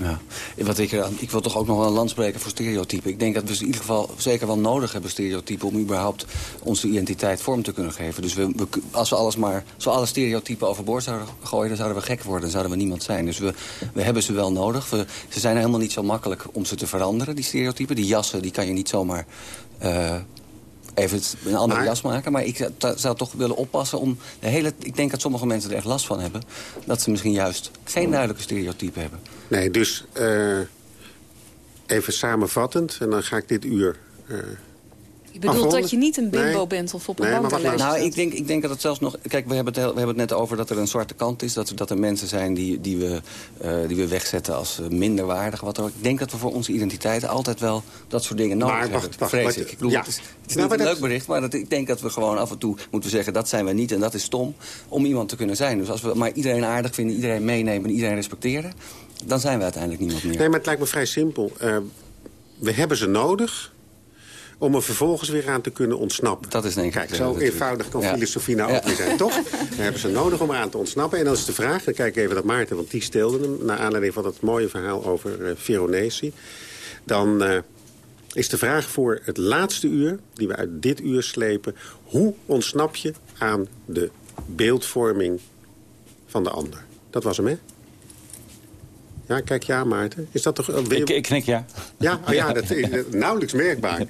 Ja. Wat ik, eraan- ik wil toch ook nog wel een land spreken voor stereotypen. Ik denk dat we in ieder geval zeker wel nodig hebben stereotypen... om überhaupt onze identiteit vorm te kunnen geven. Dus we, als we alles maar, zo alle stereotypen overboord zouden gooien... dan zouden we gek worden, dan zouden we niemand zijn. Dus we, we hebben ze wel nodig. Ze zijn helemaal niet zo makkelijk om ze te veranderen, die stereotypen. Die jassen die kan je niet zomaar... eh, Even een andere
Maar-
jas maken. Maar ik zou toch willen oppassen om de hele... Ik denk dat sommige mensen er echt last van hebben. Dat ze misschien juist geen duidelijke stereotypen hebben.
Nee, dus eh, even samenvattend. En dan ga ik dit uur... eh,
Je bedoelt dat je niet een bimbo
Nee.
bent of op een
Nee,
bankenlijst
Nou, ik denk, ik denk dat het zelfs nog... Kijk, we hebben het, heel- we hebben het net over dat er een zwarte kant is. Dat, dat er mensen zijn die, die, we, eh, die we wegzetten als eh, minderwaardig. Wat ook. Ik denk dat we voor onze identiteit altijd wel dat soort dingen nodig
Maar
hebben.
wacht, wacht,
vrees
wacht.
ik. Ik bedoel,
Ja.
het is, het is
Nou,
niet
maar
een
dat-
leuk bericht, maar dat, ik denk dat we gewoon af en toe moeten zeggen... dat zijn we niet en dat is stom om iemand te kunnen zijn. Dus als we maar iedereen aardig vinden, iedereen meenemen en iedereen respecteren... dan zijn we uiteindelijk niemand meer.
Nee, maar het lijkt me vrij simpel. Eh, we hebben ze nodig om er vervolgens weer aan te kunnen ontsnappen.
Dat is denk ik...
Kijk, zo eenvoudig kan
Ja.
filosofie nou ook weer zijn, toch? We hebben ze nodig om eraan te ontsnappen. En dan is de vraag, dan kijk ik even naar Maarten, want die stelde hem... naar aanleiding van dat mooie verhaal over eh, Veronesi. Dan eh, is de vraag voor het laatste uur, die we uit dit uur slepen... hoe ontsnap je aan de beeldvorming van de ander? Dat was hem, hè? Ja, kijk ja, Maarten. Is dat toch... eh,
Ik, ik knik ja.
ja, oh ja dat is eh, nauwelijks merkbaar.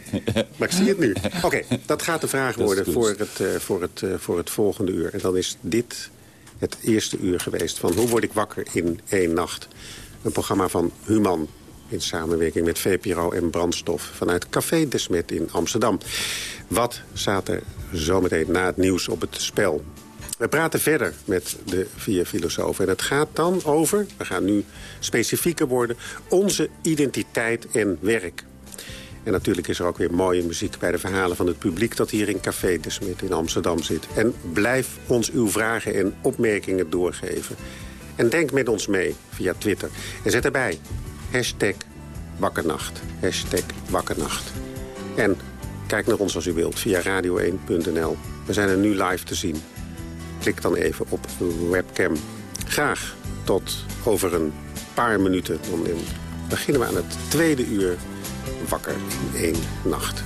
Maar ik zie het nu. Oké, dat gaat de vraag worden voor het, eh, voor, het, voor het volgende uur. En dan is dit het eerste uur geweest van Hoe word ik wakker in één nacht? Een programma van Human in samenwerking met VPRO en Brandstof... vanuit Café de Smet in Amsterdam. Wat staat er zometeen na het nieuws op het spel? We praten verder met de vier filosofen. En het gaat dan over, we gaan nu specifieker worden... onze identiteit en werk. En natuurlijk is er ook weer mooie muziek bij de verhalen van het publiek... dat hier in Café de Smit in Amsterdam zit. En blijf ons uw vragen en opmerkingen doorgeven. En denk met ons mee via Twitter. En zet erbij hashtag wakkernacht. Hashtag wakkernacht. En kijk naar ons als u wilt via radio1.nl. We zijn er nu live te zien. Klik dan even op webcam. Graag tot over een paar minuten. Dan in- beginnen we aan het tweede uur wakker in één nacht.